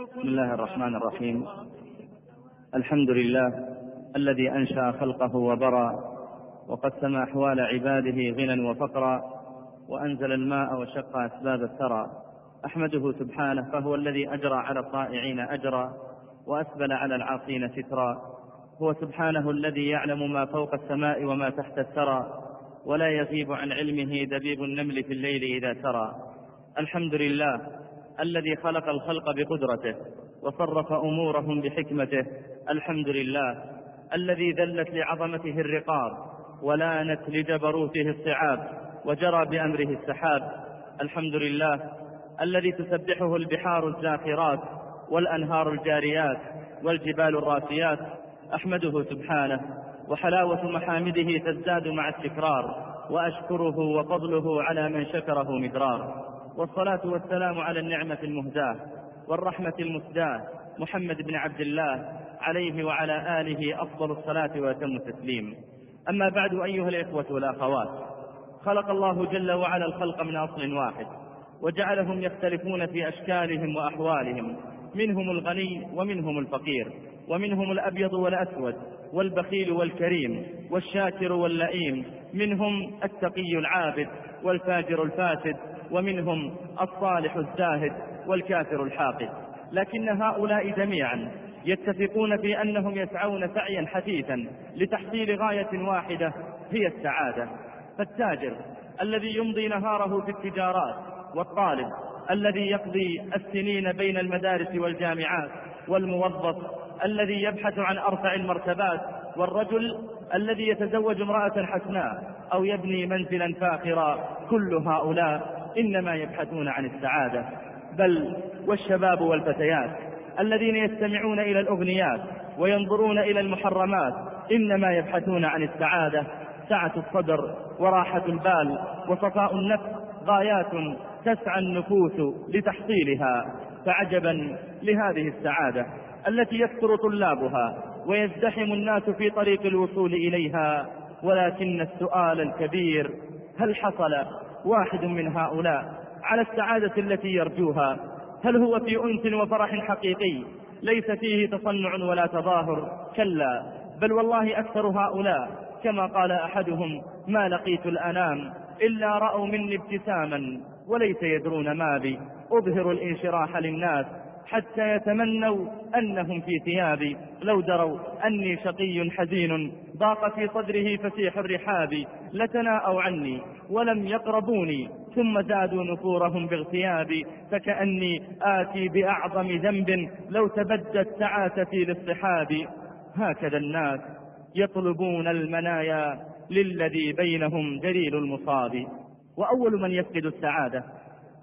بسم الله الرحمن الرحيم. الحمد لله الذي أنشأ خلقه وبرى وقسم أحوال عباده غنى وفقرا وأنزل الماء وشق أسباب الثرى. أحمده سبحانه فهو الذي أجرى على الطائعين أجرا وأسبل على العاصين سترا. هو سبحانه الذي يعلم ما فوق السماء وما تحت الثرى ولا يغيب عن علمه دبيب النمل في الليل إذا سرى. الحمد لله الذي خلق الخلق بقدرته وصرف أمورهم بحكمته. الحمد لله الذي ذلت لعظمته الرقاب ولانت لجبروته الصعاب وجرى بأمره السحاب. الحمد لله الذي تسبحه البحار الزاخرات والأنهار الجاريات والجبال الراسيات. أحمده سبحانه وحلاوة محامده تزداد مع التكرار وأشكره وفضله على من شكره مدرار. والصلاة والسلام على النعمة المهداة والرحمة المسداة محمد بن عبد الله عليه وعلى آله أفضل الصلاة وأتم التسليم. أما بعد أيها الإخوة والأخوات خلق الله جل وعلا الخلق من أصل واحد وجعلهم يختلفون في أشكالهم وأحوالهم منهم الغني ومنهم الفقير ومنهم الأبيض والأسود والبخيل والكريم والشاكر واللئيم منهم التقي العابد والفاجر الفاسد ومنهم الصالح الزاهد والكافر الحاقد. لكن هؤلاء جميعا يتفقون في أنهم يسعون سعيا حثيثا لتحصيل غاية واحدة هي السعادة. فالتاجر الذي يمضي نهاره في التجارات والطالب الذي يقضي السنين بين المدارس والجامعات والموظف الذي يبحث عن أرفع المرتبات والرجل الذي يتزوج امرأة حسناء أو يبني منزلا فاخرا كل هؤلاء إنما يبحثون عن السعادة. بل والشباب والفتيات الذين يستمعون إلى الأغنيات وينظرون إلى المحرمات إنما يبحثون عن السعادة. سعة الصدر وراحة البال وصفاء النفس غايات تسعى النفوس لتحصيلها. فعجبا لهذه السعادة. التي يكثر طلابها ويزدحم الناس في طريق الوصول إليها ولكن السؤال الكبير هل حصل واحد من هؤلاء على السعادة التي يرجوها؟ هل هو في أنس وفرح حقيقي؟ ليس فيه تصنع ولا تظاهر؟ كلا بل والله أكثر هؤلاء كما قال أحدهم ما لقيت الأنام إلا رأوا مني ابتساما وليس يدرون ما بي أظهر الانشراح للناس حتى يتمنوا أنهم في ثيابي لو دروا أني شقي حزين ضاق في صدره فسيح الرحاب. لتناءوا عني ولم يقربوني ثم زادوا نفورهم باغتيابي فكأني آتي بأعظم ذنب لو تبدت سعاتتي للصحاب هكذا الناس يطلبون المنايا للذي بينهم دليل المصاب. وأول من يفقد السعادة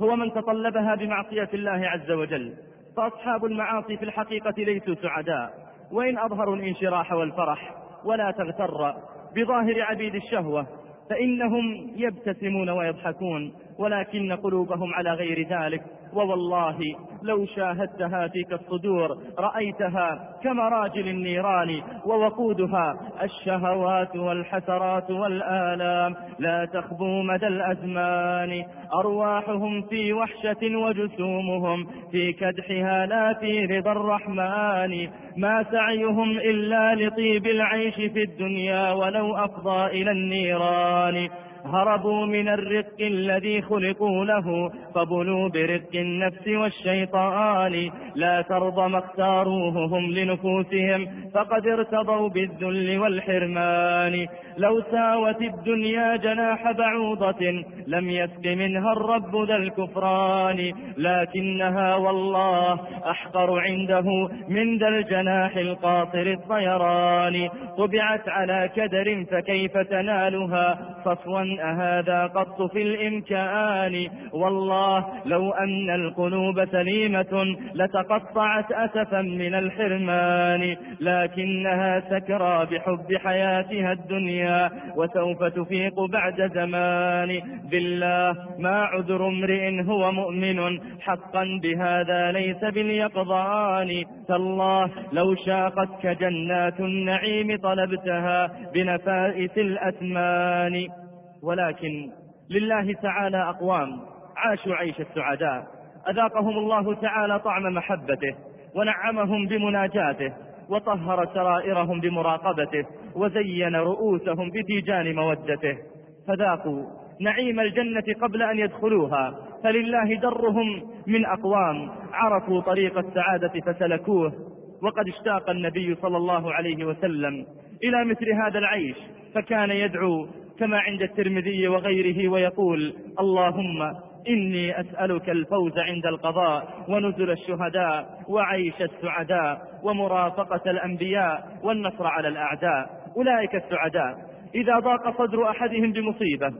هو من تطلبها بمعصية الله عز وجل. فأصحاب المعاصي في الحقيقة ليسوا سعداء. وإن أظهروا الانشراح والفرح ولا تغتر بظاهر عبيد الشهوة فإنهم يبتسمون ويضحكون ولكن قلوبهم على غير ذلك. ووالله لو شاهدتها فيك الصدور رأيتها كمراجل النيران ووقودها الشهوات والحسرات والآلام. لا تخبو مدى الأزمان أرواحهم في وحشة وجسومهم في كدحها لا في رضا الرحمن. ما سعيهم إلا لطيب العيش في الدنيا ولو أفضى إلى النيران. هربوا من الرق الذي خلقوا له فبلوا برق النفس والشيطان. لا ترضى ما اختاروه هم لنفوسهم فقد ارتضوا بالذل والحرمان. لو ساوت الدنيا جناح بعوضة لم يسق منها الرب ذا الكفران. لكنها والله أحقر عنده من ذا الجناح القاصر الطيران. طبعت على كدر فكيف تنالها؟ صفوا أهذا قط في الإمكان والله لو أن القلوب سليمة لتقطعت أسفا من الحرمان لكنها سكرى بحب حياتها الدنيا وسوف تفيق بعد زمان. بالله ما عذر امرئ هو مؤمن حقا بهذا ليس باليقظان. تالله لو شاقتك جنات النعيم طلبتها بنفائس الأثمان. ولكن لله تعالى أقوام عاشوا عيش السعداء. أذاقهم الله تعالى طعم محبته ونعمهم بمناجاته وطهر سرائرهم بمراقبته وزين رؤوسهم بتيجان مودته. فذاقوا نعيم الجنة قبل أن يدخلوها فلله درهم من أقوام عرفوا طريق السعادة فسلكوه. وقد اشتاق النبي صلى الله عليه وسلم إلى مثل هذا العيش فكان يدعو كما عند الترمذي وغيره ويقول اللهم إني أسألك الفوز عند القضاء ونزل الشهداء وعيش السعداء ومرافقة الأنبياء والنصر على الأعداء. أولئك السعداء. إذا ضاق صدر أحدهم بمصيبة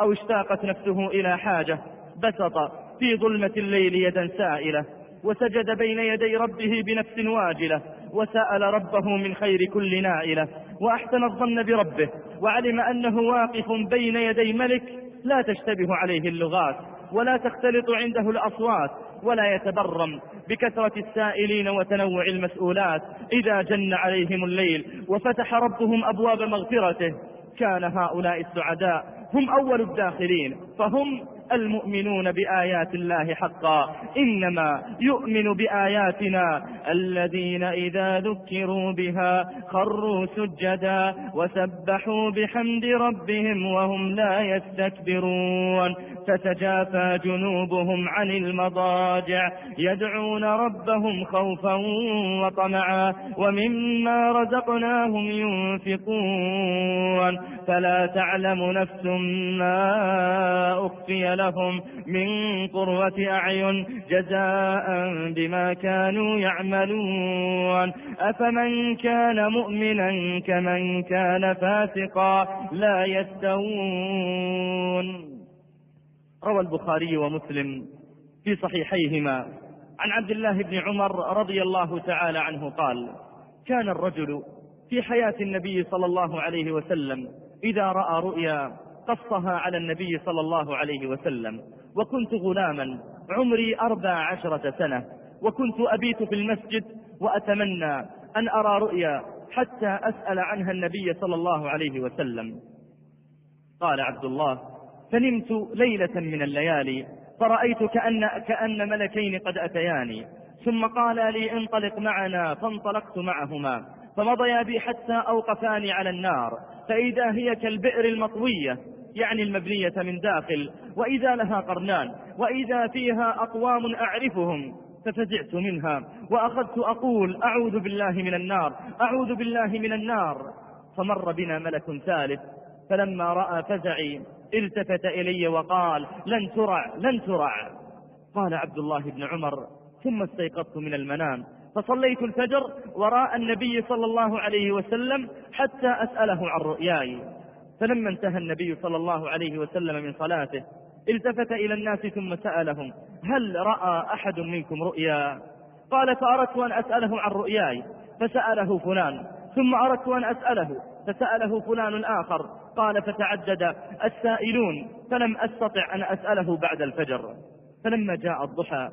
أو اشتاقت نفسه إلى حاجة بسط في ظلمة الليل يدا سائلة وسجد بين يدي ربه بنفس واجلة وسأل ربه من خير كل نائلة وأحسن الظن بربه وعلم أنه واقف بين يدي ملك لا تشتبه عليه اللغات ولا تختلط عنده الأصوات ولا يتبرم بكثرة السائلين وتنوع المسؤولات إذا جن عليهم الليل وفتح ربهم أبواب مغفرته. كان هؤلاء السعداء هم أول الداخلين فهم المؤمنون بآيات الله حقا. إنما يؤمن بآياتنا الذين إذا ذكروا بها خروا سجدا وسبحوا بحمد ربهم وهم لا يستكبرون. تتجافى جنوبهم عن المضاجع. يدعون ربهم خوفا وطمعا. ومما رزقناهم ينفقون. فلا تعلم نفس ما أخفي لهم من قرة أعين جزاء بما كانوا يعملون. أفمن كان مؤمنا كمن كان فاسقا لا يستوون. روى البخاري ومسلم في صحيحيهما. عن عبد الله بن عمر رضي الله تعالى عنه قال كان الرجل في حياة النبي صلى الله عليه وسلم إذا رأى رؤيا قصها على النبي صلى الله عليه وسلم وكنت غلاما عمري أربع عشرة سنة وكنت أبيت في المسجد وأتمنى أن أرى رؤيا حتى أسأل عنها النبي صلى الله عليه وسلم. قال عبد الله فنمت ليلة من الليالي فرأيت كأن, كأن ملكين قد أتياني ثم قال لي انطلق معنا فانطلقت معهما فمضيا بي حتى أوقفاني على النار فإذا هي كالبئر المطوية يعني المبنية من داخل وإذا لها قرنان وإذا فيها أقوام أعرفهم ففزعت منها وأخذت أقول أعوذ بالله من النار أعوذ بالله من النار فمر بنا ملك ثالث فلما رأى فزعي التفت إلي وقال لن ترع لن ترع. قال عبد الله بن عمر ثم استيقظت من المنام فصليت الفجر وراء النبي صلى الله عليه وسلم حتى أسأله عن رؤياي. فلما انتهى النبي صلى الله عليه وسلم من صلاته التفت إلى الناس ثم سألهم هل رأى أحد منكم رؤيا؟ قال فأردت أن أسأله عن رؤياي. فسأله فلان ثم أردت أن أسأله فسأله فلان آخر قال فتعدد السائلون فلم أستطع أن أسأله بعد الفجر. فلما جاء الضحى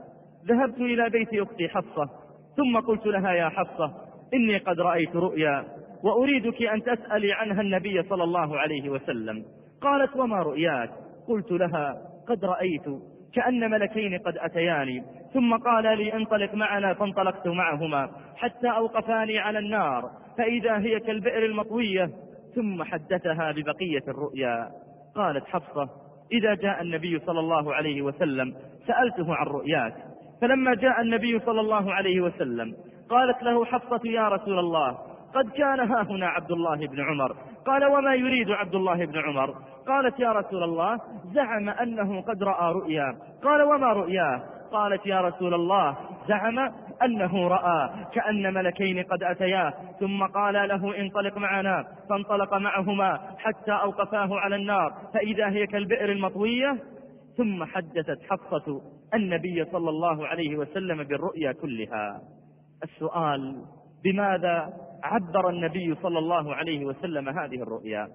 ذهبت إلى بيت أختي حفصة ثم قلت لها يا حفصة إني قد رأيت رؤيا وأريدك أن تسألي عنها النبي صلى الله عليه وسلم. قالت وما رؤياك؟ قلت لها قد رأيت كأن ملكين قد أتياني ثم قال لي انطلق معنا فانطلقت معهما حتى أوقفاني على النار فإذا هي كالبئر المطوية. ثم حدثها ببقية الرؤيا. قالت حفصة إذا جاء النبي صلى الله عليه وسلم سألته عن رؤياك. فلما جاء النبي صلى الله عليه وسلم قالت له حفصة يا رسول الله قد كان ها هنا عبد الله بن عمر. قال وما يريد عبد الله بن عمر؟ قالت يا رسول الله زعم أنه قد رأى رؤيا. قال وما رؤياه؟ قالت يا رسول الله زعم أنه رأى كأن ملكين قد أتياه ثم قال له انطلق معنا فانطلق معهما حتى أوقفاه على النار فإذا هي كالبئر المطوية. ثم حدثت حفصة النبي صلى الله عليه وسلم بالرؤيا كلها. السؤال بماذا عبر النبي صلى الله عليه وسلم هذه الرؤيا؟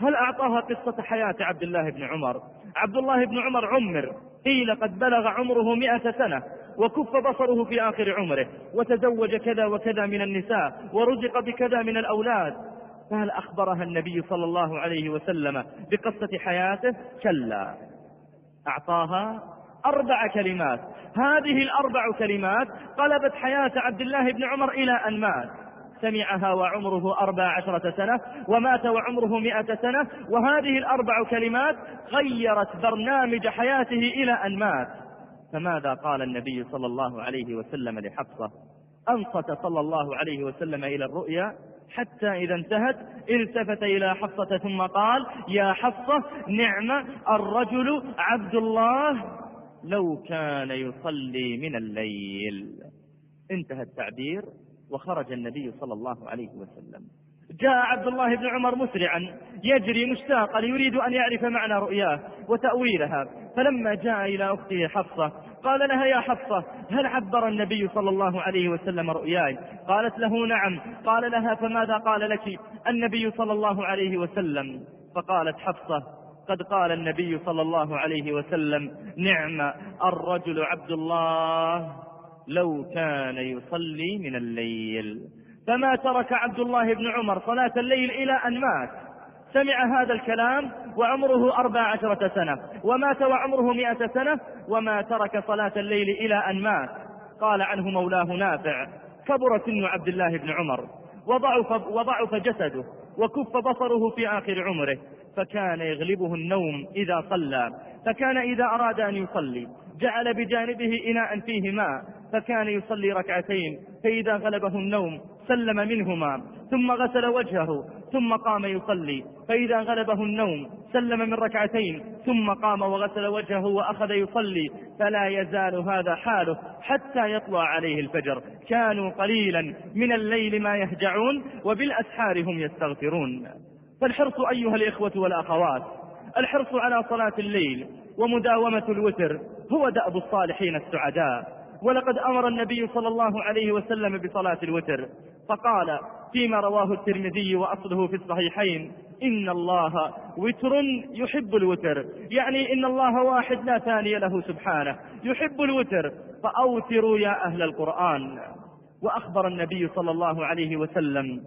هل أعطاها قصة حياة عبد الله بن عمر؟ عبد الله بن عمر عمر قيل قد بلغ عمره مئة سنة. وكف بصره في آخر عمره وتزوج كذا وكذا من النساء ورزق بكذا من الأولاد. فهل أخبرها النبي صلى الله عليه وسلم بقصة حياته كلا أعطاها أربع كلمات. هذه الأربع كلمات قلبت حياة عبد الله بن عمر إلى أن مات. سمعها وعمره أربع عشرة سنة ومات وعمره مئة سنة وهذه الأربع كلمات غيرت برنامج حياته إلى أن مات. فماذا قال النبي صلى الله عليه وسلم لحفصة؟ أنصت صلى الله عليه وسلم إلى الرؤيا حتى إذا انتهت التفت إلى حفصة ثم قال يا حفصة نعم الرجل عبد الله. لو كان يصلي من الليل. انتهى التعبير وخرج النبي صلى الله عليه وسلم. جاء عبد الله بن عمر مسرعا يجري مشتاقا يريد أن يعرف معنى رؤياه وتأويلها. فلما جاء إلى أخته حفصة قال لها يا حفصة هل عبر النبي صلى الله عليه وسلم رؤياي؟ قالت له نعم. قال لها فماذا قال لك النبي صلى الله عليه وسلم؟ فقالت حفصة قد قال النبي صلى الله عليه وسلم نعم الرجل عبد الله لو كان يصلي من الليل. فما ترك عبد الله بن عمر صلاة الليل إلى أن مات. سمع هذا الكلام وعمره أربع عشرة سنة ومات وعمره مئة سنة وما ترك صلاة الليل إلى أن مات. قال عنه مولاه نافع كبر سن عبد الله بن عمر وضعف, وضعف جسده وكف بصره في آخر عمره فكان يغلبه النوم إذا صلى فكان إذا أراد أن يصلي جعل بجانبه إناء فيه ماء فكان يصلي ركعتين فإذا غلبه النوم سلم منهما ثم غسل وجهه ثم قام يصلي. فإذا غلبه النوم سلم من ركعتين ثم قام وغسل وجهه وأخذ يصلي. فلا يزال هذا حاله حتى يطلع عليه الفجر. كانوا قليلا من الليل ما يهجعون وبالأسحار هم يستغفرون. فالحرص أيها الإخوة والأخوات الحرص على صلاة الليل ومداومة الوتر هو دأب الصالحين السعداء. ولقد أمر النبي صلى الله عليه وسلم بصلاة الوتر. فقال فيما رواه الترمذي وأصله في الصحيحين إن الله وتر يحب الوتر. يعني إن الله واحد لا ثاني له سبحانه يحب الوتر. فأوتروا يا أهل القرآن. وأخبر النبي صلى الله عليه وسلم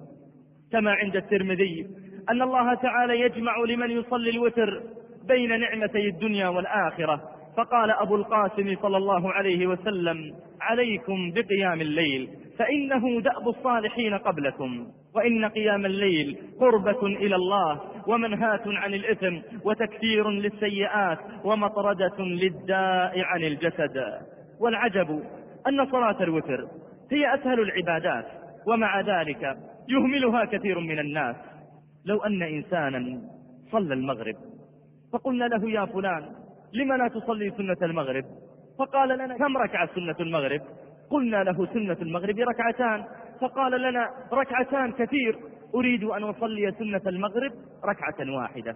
كما عند الترمذي أن الله تعالى يجمع لمن يصلي الوتر بين نعمتي الدنيا والآخرة. فقال أبو القاسم صلى الله عليه وسلم عليكم بقيام الليل. فإنه دأب الصالحين قبلكم. وإن قيام الليل قربة إلى الله ومنهاة عن الإثم وتكثير للسيئات ومطردة للداء عن الجسد. والعجب أن صلاة الوتر هي أسهل العبادات ومع ذلك يهملها كثير من الناس. لو أن إنسانا صلى المغرب فقلنا له يا فلان لم لا تصلي سنة المغرب؟ فقال لنا كم ركعة سنة المغرب؟ قلنا له سنة المغرب ركعتان فقال لنا ركعتان كثير أريد أن أصلي سنة المغرب ركعة واحدة.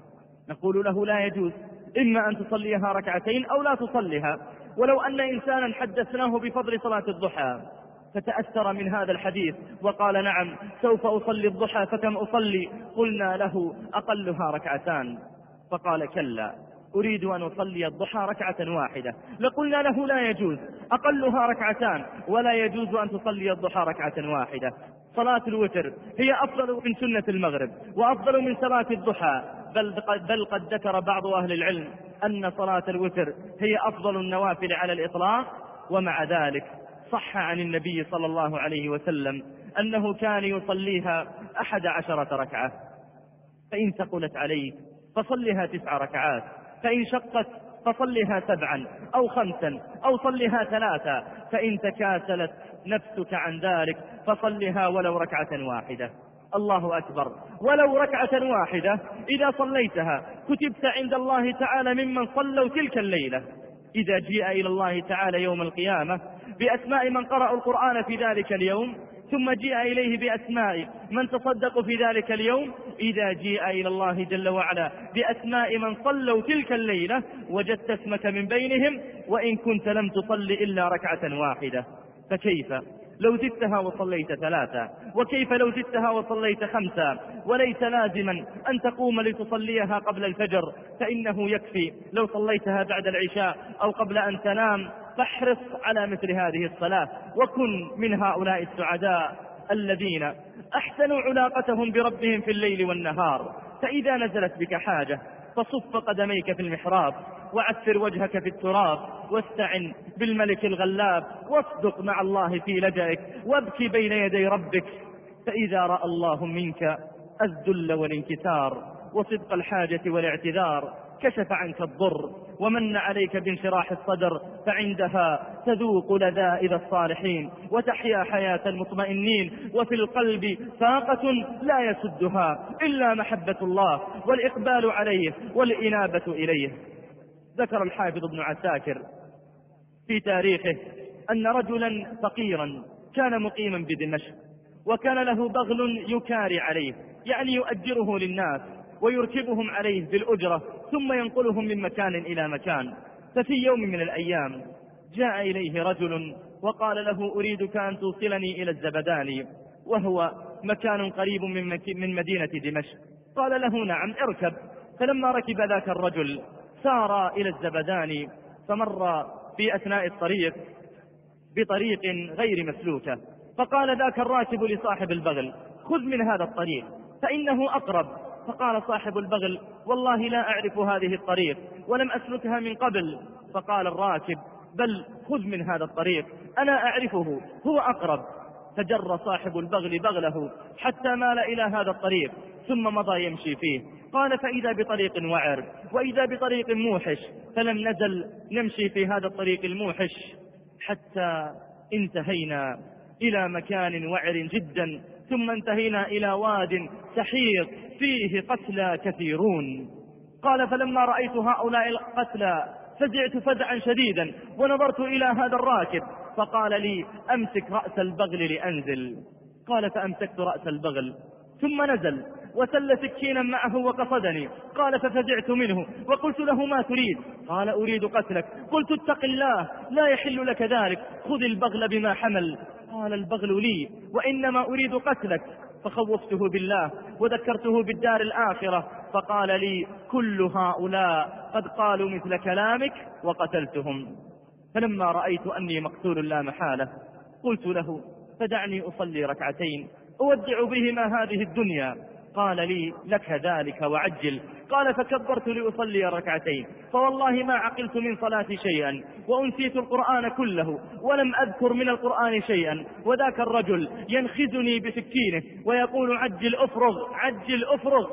نقول له لا يجوز إما أن تصليها ركعتين أو لا تصليها. ولو أن إنسانا حدثناه بفضل صلاة الضحى فتأثر من هذا الحديث وقال نعم سوف أصلي الضحى فكم أصلي؟ قلنا له أقلها ركعتان. فقال كلا. أريد أن أصلي الضحى ركعة واحدة. لقلنا له لا يجوز. أقلها ركعتان ولا يجوز أن تصلي الضحى ركعة واحدة. صلاة الوتر هي أفضل من سنة المغرب وأفضل من صلاة الضحى. بل, بل قد ذكر بعض أهل العلم أن صلاة الوتر هي أفضل النوافل على الإطلاق. ومع ذلك صح عن النبي صلى الله عليه وسلم أنه كان يصليها أحد عشرة ركعة. فإن ثقلت عليك فصلها تسع ركعات. فإن شقت فصلها سبعا أو خمسا أو صلها ثلاثا فإن تكاسلت نفسك عن ذلك فصلها ولو ركعة واحدة. الله أكبر. ولو ركعة واحدة إذا صليتها كتبت عند الله تعالى ممن صلوا تلك الليلة. إذا جيء إلى الله تعالى يوم القيامة بأسماء من قرأوا القرآن في ذلك اليوم ثم جيء إليه بأسماء. من تصدقوا في ذلك اليوم؟ إذا جيء إلى الله جل وعلا. بأسماء من صلوا تلك الليلة وجدت اسمك من بينهم وإن كنت لم تصل إلا ركعة واحدة. فكيف؟ لو زدتها وصليت ثلاثة. وكيف لو زدتها وصليت خمسة؟ وليس لازما أن تقوم لتصليها قبل الفجر فإنه يكفي. لو صليتها بعد العشاء أو قبل أن تنام فاحرص على مثل هذه الصلاة وكن من هؤلاء السعداء الذين أحسنوا علاقتهم بربهم في الليل والنهار. فإذا نزلت بك حاجة فصف قدميك في المحراب وعثر وجهك في التراب واستعن بالملك الغلاب واصدق مع الله في لجئك وابكي بين يدي ربك. فإذا رأى الله منك الذل والانكسار وصدق الحاجة والاعتذار كشف عنك الضر. ومن عليك بانشراح الصدر فعندها تذوق لذائذ الصالحين وتحيا حياة المطمئنين وفي القلب فاقة لا يسدها إلا محبة الله والإقبال عليه والإنابة إليه. ذكر الحافظ ابن عساكر في تاريخه أن رجلا فقيرا كان مقيما بدمشق وكان له بغل يكاري عليه يعني يؤجره للناس ويركبهم عليه بالأجرة ثم ينقلهم من مكان إلى مكان. ففي يوم من الأيام جاء إليه رجل وقال له أريدك أن توصلني إلى الزبداني. وهو مكان قريب من, من مدينة دمشق. قال له نعم اركب. فلما ركب ذاك الرجل سار إلى الزبداني فمر في أثناء الطريق بطريق غير مسلوكة. فقال ذاك الراكب لصاحب البغل خذ من هذا الطريق فإنه أقرب. فقال صاحب البغل والله لا أعرف هذه الطريق ولم أسلكها من قبل. فقال الراكب بل خذ من هذا الطريق أنا أعرفه هو أقرب. فجر صاحب البغل بغله حتى مال إلى هذا الطريق ثم مضى يمشي فيه. قال فإذا بطريق وعر وإذا بطريق موحش فلم نزل نمشي في هذا الطريق الموحش حتى انتهينا إلى مكان وعر جدا ثم انتهينا إلى واد سحيق. فيه قتلى كثيرون. قال فلما رأيت هؤلاء القتلى فزعت فزعا شديدا ونظرت إلى هذا الراكب فقال لي أمسك رأس البغل لأنزل. قال فأمسكت رأس البغل. ثم نزل وسل سكينا معه وقصدني. قال ففزعت منه. وقلت له ما تريد؟ قال أريد قتلك. قلت اتق الله لا يحل لك ذلك. خذ البغل بما حمل. قال البغل لي وإنما أريد قتلك. فخوفته بالله وذكرته بالدار الآخرة فقال لي كل هؤلاء قد قالوا مثل كلامك وقتلتهم. فلما رأيت أني مقتول لا محالة قلت له فدعني أصلي ركعتين أودع بهما هذه الدنيا. قال لي لك ذلك وعجل. قال فكبرت لأصلي ركعتين. فوالله ما عقلت من صلاتي شيئا وأنسيت القرآن كله ولم أذكر من القرآن شيئا. وذاك الرجل ينخزني بسكينه ويقول عجل أفرغ عجل أفرغ.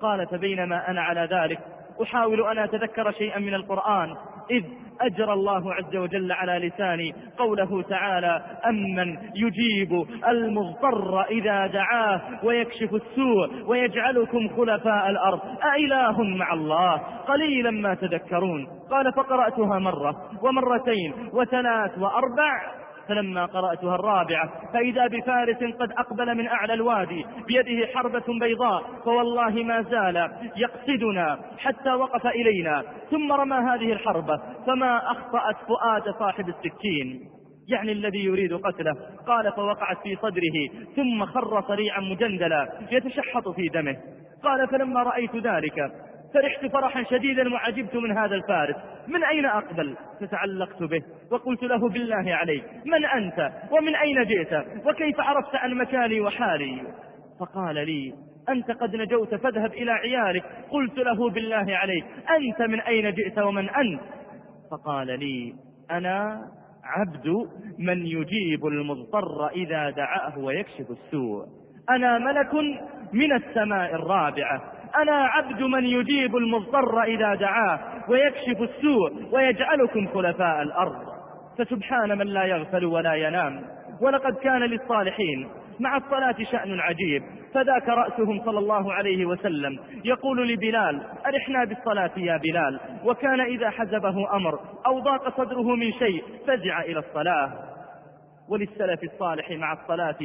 قال فبينما أنا على ذلك أحاول أن أتذكر شيئا من القرآن إذ أجرى الله عز وجل على لساني قوله تعالى أمن يجيب المضطر إذا دعاه ويكشف السوء ويجعلكم خلفاء الأرض أإله مع الله؟ قليلا ما تذكرون. قال فقرأتها مرة ومرتين وثلاث وأربع فلما قرأتها الرابعة فإذا بفارس قد أقبل من أعلى الوادي بيده حربة بيضاء فوالله ما زال يقصدنا حتى وقف إلينا. ثم رمى هذه الحربة فما أخطأت فؤاد صاحب السكين. يعني الذي يريد قتله. قال فوقعت في صدره ثم خر صريعا مجندلا يتشحط في دمه. قال فلما رأيت ذلك فرحت فرحا شديدا وعجبت من هذا الفارس. من أين أقبل؟ فتعلقت به وقلت له بالله عليك من أنت؟ ومن أين جئت؟ وكيف عرفت عن مكاني وحالي؟ فقال لي أنت قد نجوت فاذهب إلى عيالك. قلت له بالله عليك أنت من أين جئت ومن أنت؟ فقال لي أنا عبد من يجيب المضطر إذا دعاه ويكشف السوء. أنا ملك من السماء الرابعة. أنا عبد من يجيب المضطر إذا دعاه ويكشف السوء ويجعلكم خلفاء الأرض. فسبحان من لا يغفل ولا ينام. ولقد كان للصالحين مع الصلاة شأن عجيب. فذاك رأسهم صلى الله عليه وسلم. يقول لبلال أرحنا بالصلاة يا بلال. وكان إذا حزبه أمر أو ضاق صدره من شيء فزع إلى الصلاة. وللسلف الصالح مع الصلاة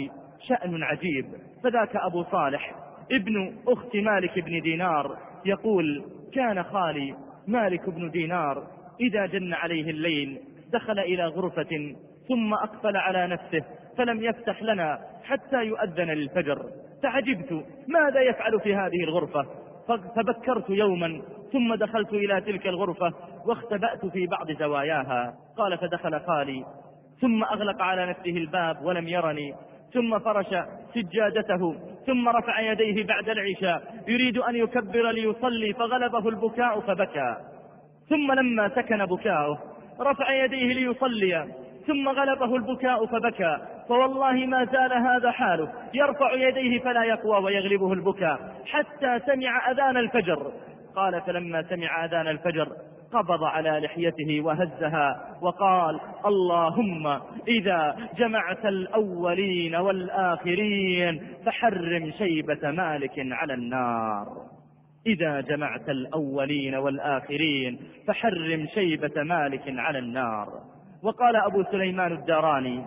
شأن عجيب. فذاك أبو صالح ابن أخت مالك بن دينار يقول كان خالي مالك بن دينار إذا جن عليه الليل دخل إلى غرفة ثم أقفل على نفسه فلم يفتح لنا حتى يؤذن للفجر فعجبت ماذا يفعل في هذه الغرفة؟ فبكرت يوما ثم دخلت إلى تلك الغرفة واختبأت في بعض زواياها. قال فدخل خالي ثم أغلق على نفسه الباب ولم يرني ثم فرش سجادته ثم رفع يديه بعد العشاء يريد أن يكبر ليصلي فغلبه البكاء فبكى. ثم لما سكن بكاؤه رفع يديه ليصلي ثم غلبه البكاء فبكى. فوالله ما زال هذا حاله يرفع يديه فلا يقوى ويغلبه البكاء حتى سمع أذان الفجر. قال فلما سمع أذان الفجر قبض على لحيته وهزها وقال اللهم إذا جمعت الأولين والآخرين فحرم شيبة مالك على النار. إذا جمعت الأولين والآخرين فحرم شيبة مالك على النار. وقال أبو سليمان الداراني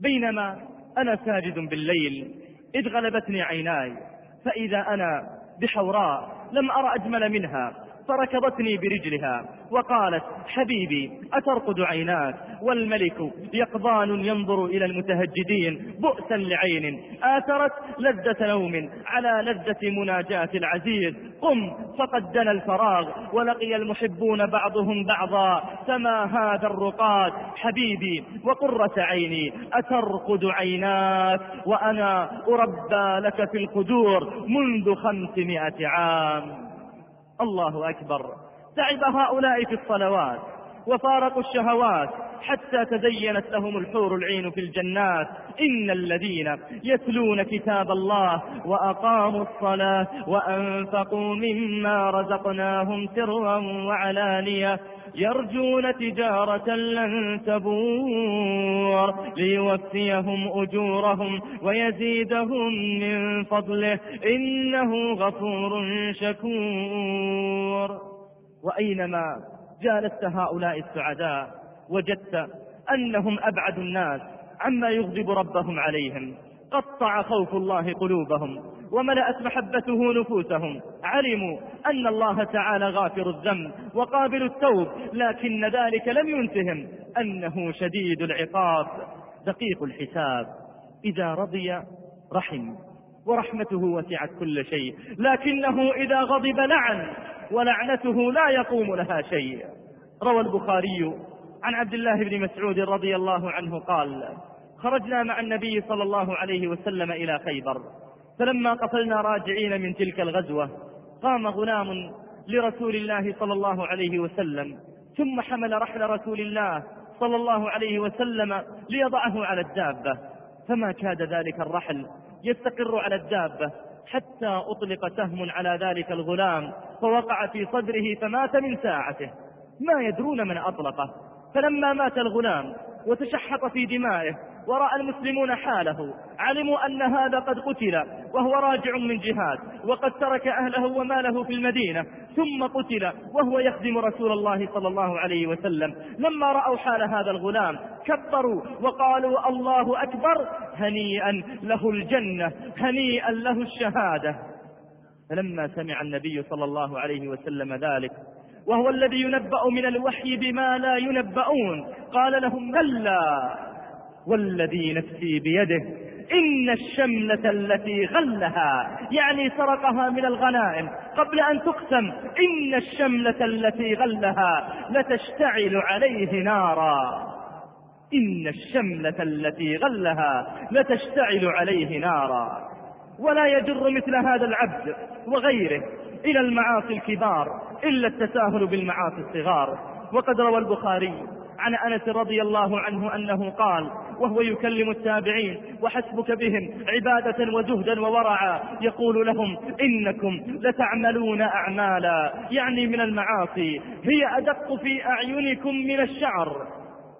بينما أنا ساجد بالليل إذ غلبتني عيناي فإذا أنا بحوراء لم أرى أجمل منها. فركضتني برجلها وقالت حبيبي أترقد عيناك والملك يقظان ينظر إلى المتهجدين بؤسا لعين آثرت لذة نوم على لذة مناجاة العزيز قم فقد دنا الفراغ ولقي المحبون بعضهم بعضا فما هذا الرقاد؟ حبيبي وقرة عيني أترقد عيناك وأنا أربى لك في القدور منذ خمسمائة عام. الله أكبر. تعب هؤلاء في الصلوات وفارقوا الشهوات حتى تزينت لهم الحور العين في الجنات. إن الذين يتلون كتاب الله وأقاموا الصلاة وأنفقوا مما رزقناهم سرا وعلانية يرجون تجارة لن تبور ليوفيهم أجورهم ويزيدهم من فضله. إنه غفور شكور. وأينما جالست هؤلاء السعداء وجدت أنهم أبعد الناس عما يغضب ربهم عليهم. قطع خوف الله قلوبهم وملأت محبته نفوسهم. علموا أن الله تعالى غافر الذنب وقابل التوب لكن ذلك لم ينتهم. أنه شديد العقاب دقيق الحساب. إذا رضي رحم ورحمته وسعت كل شيء. لكنه إذا غضب لعن ولعنته لا يقوم لها شيء. روى البخاري عن عبد الله بن مسعود رضي الله عنه قال خرجنا مع النبي صلى الله عليه وسلم إلى خيبر. فلما قفلنا راجعين من تلك الغزوة قام غلام لرسول الله صلى الله عليه وسلم ثم حمل رحل رسول الله صلى الله عليه وسلم ليضعه على الدابة. فما كاد ذلك الرحل يستقر على الدابة حتى أطلق سهم على ذلك الغلام فوقع في صدره فمات من ساعته. ما يدرون من أطلقه. فلما مات الغلام وتشحط في دمائه ورأى المسلمون حاله علموا أن هذا قد قتل وهو راجع من جهاد وقد ترك أهله وماله في المدينة ثم قتل وهو يخدم رسول الله صلى الله عليه وسلم. لما رأوا حال هذا الغلام كبروا وقالوا الله أكبر هنيئا له الجنة هنيئا له الشهادة. فلما سمع النبي صلى الله عليه وسلم ذلك وهو الذي ينبأ من الوحي بما لا ينبؤون قال لهم كلا والذي نفسي بيده إن الشملة التي غلها يعني سرقها من الغنائم قبل أن تقسم إن الشملة التي غلها لتشتعل عليه نارا. إن الشملة التي غلها لتشتعل عليه نارا. ولا يجر مثل هذا العبد وغيره. إلى المعاصي الكبار إلا التساهل بالمعاصي الصغار. وقد روى البخاري عن أنس رضي الله عنه أنه قال وهو يكلم التابعين وحسبك بهم عبادة وزهدا وورعا يقول لهم إنكم لتعملون أعمالا. يعني من المعاصي هي أدق في أعينكم من الشعر.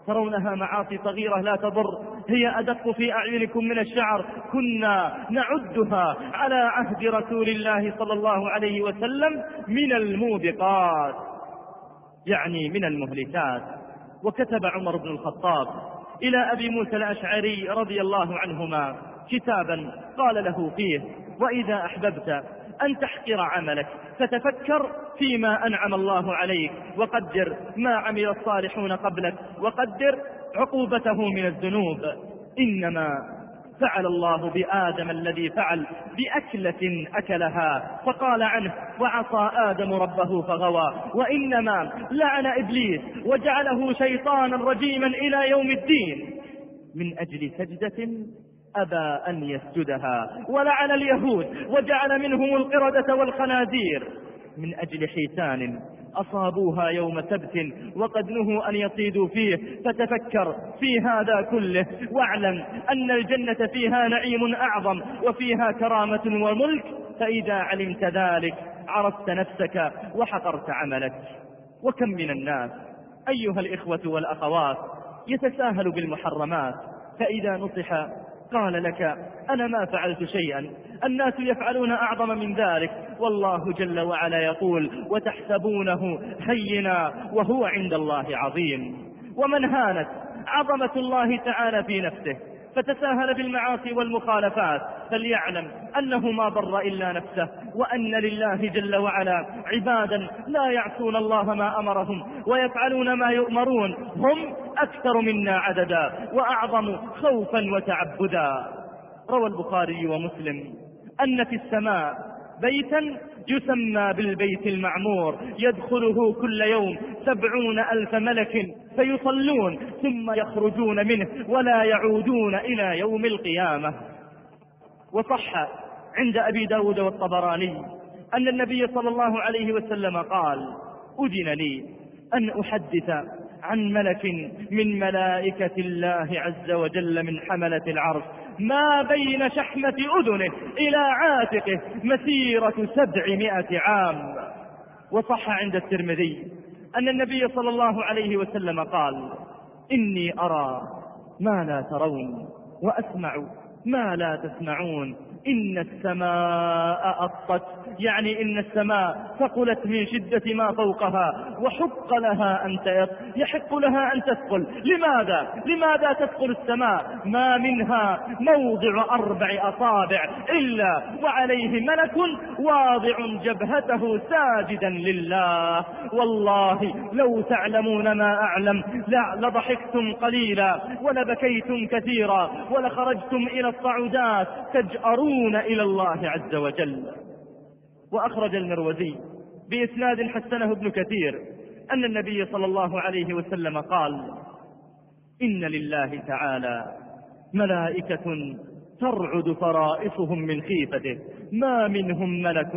ترونها معاصي صغيرة لا تضر هي أدق في أعينكم من الشعر. كنا نعدها على عهد رسول الله صلى الله عليه وسلم من الموبقات يعني من المهلكات. وكتب عمر بن الخطاب إلى أبي موسى الأشعري رضي الله عنهما كتابا قال له فيه وإذا أحببت أن تحقر عملك فتفكر فيما أنعم الله عليك وقدر ما عمل الصالحون قبلك وقدر عقوبته من الذنوب. إنما فعل الله بآدم الذي فعل بأكلة أكلها فقال عنه وعصى آدم ربه فغوى. وإنما لعن إبليس وجعله شيطانا رجيما إلى يوم الدين. من أجل سجدة أبى أن يسجدها ولعن اليهود وجعل منهم القردة والخنازير. من أجل حيتان. أصابوها يوم سبت وقد نهوا أن يصيدوا فيه. فتفكر في هذا كله. واعلم أن الجنة فيها نعيم أعظم وفيها كرامة وملك. فإذا علمت ذلك عرفت نفسك وحقرت عملك. وكم من الناس أيها الإخوة والأخوات يتساهل بالمحرمات. فإذا نصح قال لك أنا ما فعلت شيئا. الناس يفعلون أعظم من ذلك. والله جل وعلا يقول وتحسبونه هينا وهو عند الله عظيم. ومن هانت عظمة الله تعالى في نفسه فتساهل بالمعاصي والمخالفات فليعلم أنه ما ضر إلا نفسه وأن لله جل وعلا عبادا لا يعصون الله ما أمرهم ويفعلون ما يؤمرون هم أكثر منا عددا وأعظم خوفا وتعبدا. روى البخاري ومسلم أن في السماء بيتا يسمى بالبيت المعمور يدخله كل يوم سبعون ألف ملك فيصلون ثم يخرجون منه ولا يعودون إلى يوم القيامة. وصح عند أبي داود والطبراني أن النبي صلى الله عليه وسلم قال أذن لي أن أحدث عن ملك من ملائكة الله عز وجل من حملة العرش ما بين شحمة أذنه إلى عاتقه مسيرة سبعمائة عام. وصح عند الترمذي أن النبي صلى الله عليه وسلم قال إني أرى ما لا ترون وأسمع ما لا تسمعون. إن السماء أطت يعني إن السماء ثقلت من شدة ما فوقها وحق لها أن يحق لها أن تثقل لماذا؟ لماذا تثقل السماء؟ ما منها موضع أربع أصابع إلا وعليه ملك واضع جبهته ساجدا لله والله لو تعلمون ما أعلم لضحكتم قليلا ولبكيتم كثيرا ولخرجتم إلى الصعودات تجأرون إلى الله عز وجل وأخرج المروزي بإسناد حسنه ابن كثير أن النبي صلى الله عليه وسلم قال إن لله تعالى ملائكة ترعد فرائصهم من خيفته ما منهم ملك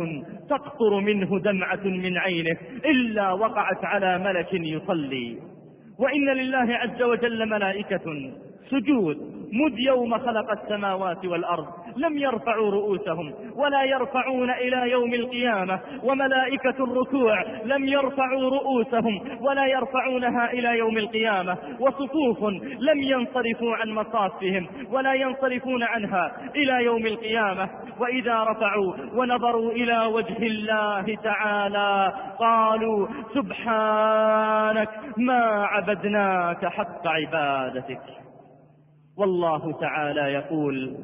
تقطر منه دمعة من عينه إلا وقعت على ملك يصلي. وإن لله عز وجل ملائكة سجود. مذ يوم خلق السماوات والأرض. لم يرفعوا رؤوسهم. ولا يرفعون إلى يوم القيامة. وملائكة الركوع لم يرفعوا رؤوسهم. ولا يرفعونها إلى يوم القيامة. وصفوف لم ينصرفوا عن مصافهم. ولا ينصرفون عنها إلى يوم القيامة. وإذا رفعوا ونظروا إلى وجه الله تعالى قالوا سبحانك ما عبدناك حق عبادتك. والله تعالى يقول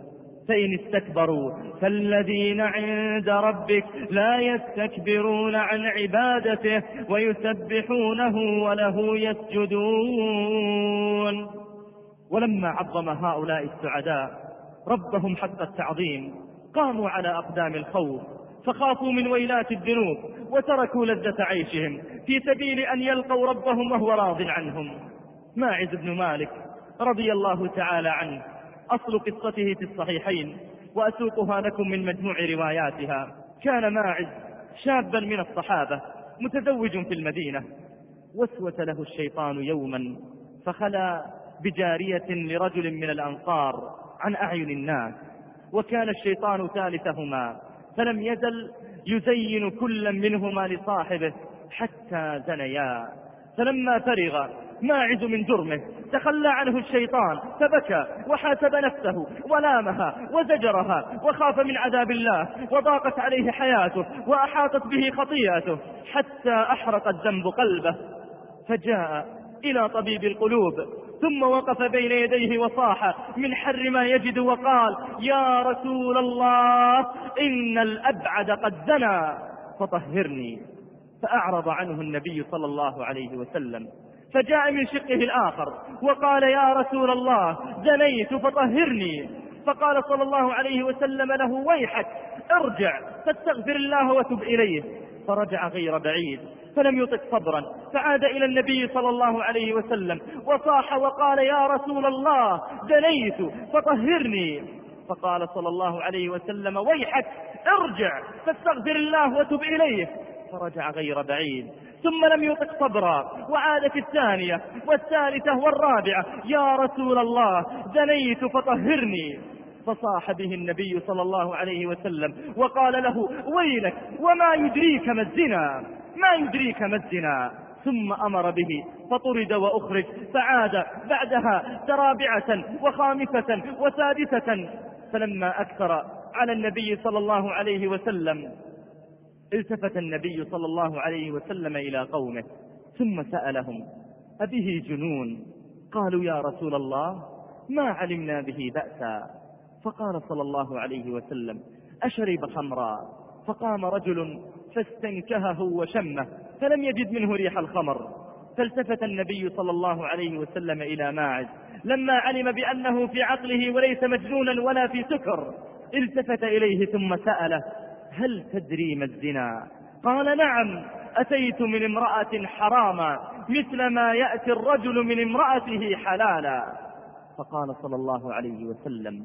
فإن استكبروا فالذين عند ربك لا يستكبرون عن عبادته ويسبحونه وله يسجدون. ولما عظم هؤلاء السعداء ربهم حق التعظيم قاموا على أقدام الخوف فخافوا من ويلات الذنوب وتركوا لذة عيشهم في سبيل أن يلقوا ربهم وهو راض عنهم. ماعز بن مالك رضي الله تعالى عنه. أصل قصته في الصحيحين وأسوقها لكم من مجموع رواياتها. كان ماعز شابا من الصحابة متزوج في المدينة. وسوس له الشيطان يوما فخلا بجارية لرجل من الأنصار عن أعين الناس. وكان الشيطان ثالثهما فلم يزل يزين كل منهما لصاحبه حتى زنيا. فلما فرغ ماعز من جرمه. تخلى عنه الشيطان فبكى وحاسب نفسه ولامها وزجرها وخاف من عذاب الله وضاقت عليه حياته وأحاطت به خطيئته حتى أحرق الذنب قلبه. فجاء إلى طبيب القلوب ثم وقف بين يديه وصاح من حر ما يجد وقال يا رسول الله إن الأبعد قد زنى. فطهرني فأعرض عنه النبي صلى الله عليه وسلم. فجاء من شقه الآخر وقال يا رسول الله زنيت فطهرني. فقال صلى الله عليه وسلم له ويحك ارجع فاستغفر الله وتب إليه. فرجع غير بعيد فلم يطق صبرا فعاد إلى النبي صلى الله عليه وسلم وصاح وقال يا رسول الله زنيت فطهرني. فقال صلى الله عليه وسلم ويحك ارجع فاستغفر الله وتب إليه. فرجع غير بعيد. ثم لم يطق صبرا وعاد في الثانية والثالثة والرابعة يا رسول الله زنيت فطهرني. فصاح به النبي صلى الله عليه وسلم وقال له ويلك وما يدريك ما الزنا ما يدريك ما الزنا. ثم أمر به فطرد وأخرج فعاد بعدها ترابعة وخامسة وسادسة. فلما أكثر على النبي صلى الله عليه وسلم التفت النبي صلى الله عليه وسلم إلى قومه ثم سألهم أبه جنون؟ قالوا يا رسول الله ما علمنا به بأسا. فقال صلى الله عليه وسلم أشرب خمرا. فقام رجل فاستنكهه وشمه فلم يجد منه ريح الخمر. فالتفت النبي صلى الله عليه وسلم إلى ماعز لما علم بأنه في عقله وليس مجنونا ولا في سكر. التفت إليه ثم سأله هل تدري ما الزنا؟ قال نعم أتيت من امرأة حراما مثل ما يأتي الرجل من امرأته حلالا. فقال صلى الله عليه وسلم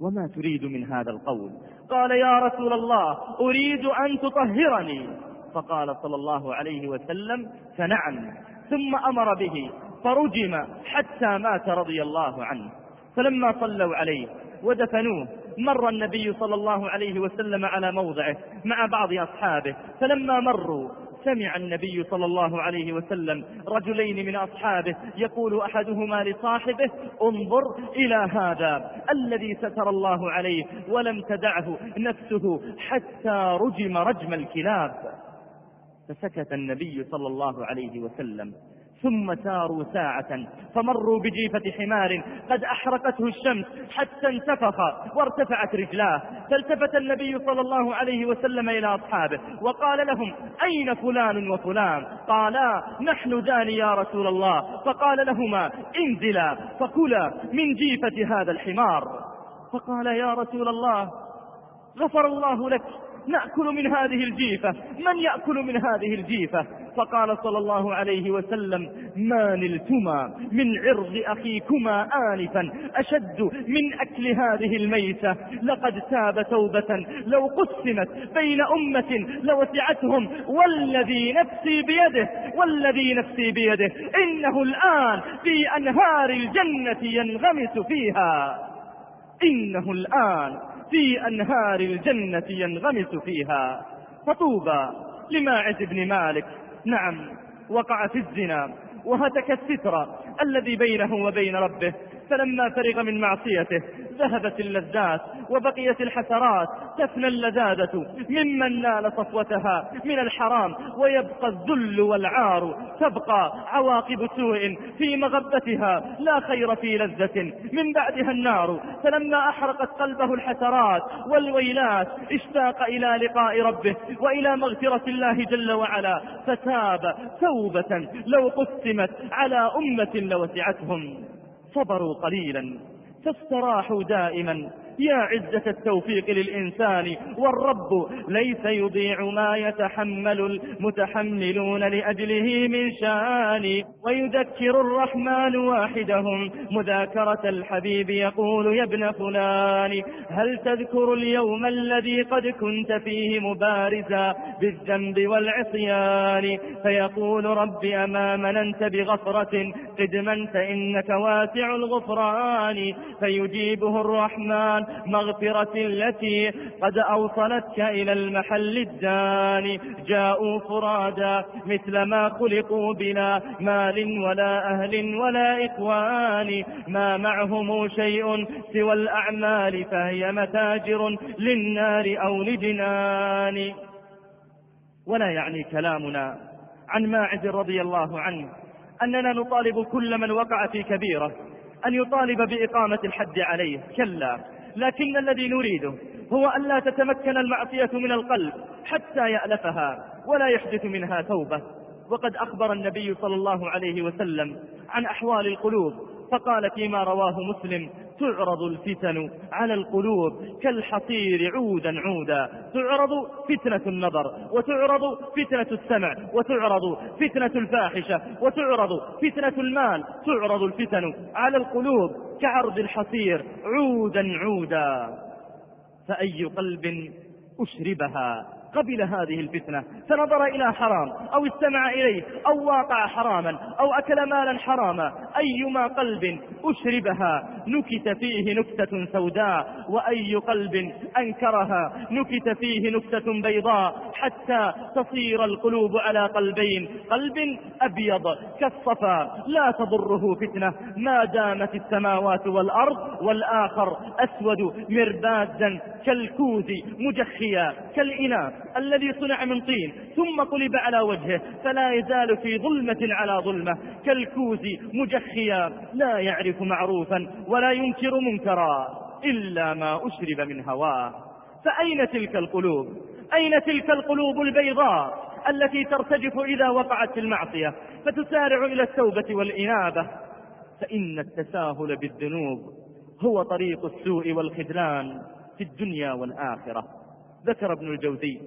وما تريد من هذا القول؟ قال يا رسول الله أريد أن تطهرني. فقال صلى الله عليه وسلم فنعم. ثم أمر به فرجم حتى مات رضي الله عنه. فلما صلوا عليه ودفنوه مر النبي صلى الله عليه وسلم على موضعه مع بعض أصحابه. فلما مروا سمع النبي صلى الله عليه وسلم رجلين من أصحابه يقول أحدهما لصاحبه انظر إلى هذا الذي ستر الله عليه ولم تدعه نفسه حتى رجم رجم الكلاب. فسكت النبي صلى الله عليه وسلم. ثم ساروا ساعة فمروا بجيفة حمار قد أحرقته الشمس حتى انتفخ وارتفعت رجلاه فالتفت النبي صلى الله عليه وسلم إلى أصحابه وقال لهم أين فلان وفلان؟ قالا نحن ذان يا رسول الله فقال لهما انزلا فكلا من جيفة هذا الحمار فقال يا رسول الله غفر الله لك نأكل من هذه الجيفة. من يأكل من هذه الجيفة؟ فقال صلى الله عليه وسلم ما نلتما من عرض أخيكما آنفا. أشد من أكل هذه الميتة. لقد تاب توبة. لو قسمت بين أمة لوسعتهم. والذي نفسي بيده والذي نفسي بيده. إنه الآن في أنهار الجنة ينغمس فيها. إنه الآن في أنهار الجنة ينغمس فيها. فطوبى لماعز بن مالك. نعم وقع في الزنا وهتك الستر الذي بينه وبين ربه. فلما فرغ من معصيته ذهبت اللذات وبقيت الحسرات تفنى اللذاذة ممن نال صفوتها من الحرام ويبقى الذل والعار تبقى عواقب سوء في مغبتها لا خير في لذة من بعدها النار. فلما أحرقت قلبه الحسرات والويلات اشتاق إلى لقاء ربه وإلى مغفرة الله جل وعلا فتاب توبة لو قسمت على أمة لوسعتهم. صبروا قليلا. فاستراحوا دائما. يا عزة التوفيق للإنسان والرب ليس يضيع ما يتحمل المتحملون لأجله من شان. ويذكر الرحمن واحدهم مذاكرة الحبيب يقول يا ابن فلان هل تذكر اليوم الذي قد كنت فيه مبارزا بالذنب والعصيان؟ فيقول رب أما مننت بغفرة قدما فإنك واسع الغفران. فيجيبه الرحمن مغفرة التي قد أوصلتك إلى المحل الداني. جاءوا فرادا مثل ما خلقوا بلا مال ولا أهل ولا إخوان. ما معهم شيء سوى الأعمال فهي متاجر للنار أو لجنان. ولا يعني كلامنا عن ماعز رضي الله عنه أننا نطالب كل من وقع في كبيرة أن يطالب بإقامة الحد عليه. كلا. لكن الذي نريده هو أن لا تتمكن المعصية من القلب حتى يألفها ولا يحدث منها توبة. وقد أخبر النبي صلى الله عليه وسلم عن أحوال القلوب فقال فيما رواه مسلم تعرض الفتن على القلوب كالحصير عودا عودا. تعرض فتنة النظر وتعرض فتنة السمع وتعرض فتنة الفاحشة وتعرض فتنة المال. تعرض الفتن على القلوب كعرض الحصير عودا عودا. فأي قلب أشربها؟ قبل هذه الفتنة فنظر إلى حرام أو استمع إليه أو واقع حراما أو أكل مالا حراما أيما قلب أشربها نكت فيه نكتة سوداء وأي قلب أنكرها نكت فيه نكتة بيضاء حتى تصير القلوب على قلبين قلب أبيض كالصفا لا تضره فتنة ما دامت السماوات والأرض والآخر أسود مربادا كالكوز مجخيا كالإناء الذي صنع من طين ثم قلب على وجهه فلا يزال في ظلمة على ظلمة. كالكوز مجخيا لا يعرف معروفا ولا ينكر منكرا إلا ما أشرب من هواه. فأين تلك القلوب؟ أين تلك القلوب البيضاء التي ترتجف إذا وقعت في المعصية؟ فتسارع إلى التوبة والإنابة. فإن التساهل بالذنوب هو طريق السوء والخذلان. في الدنيا والآخرة. ذكر ابن الجوزي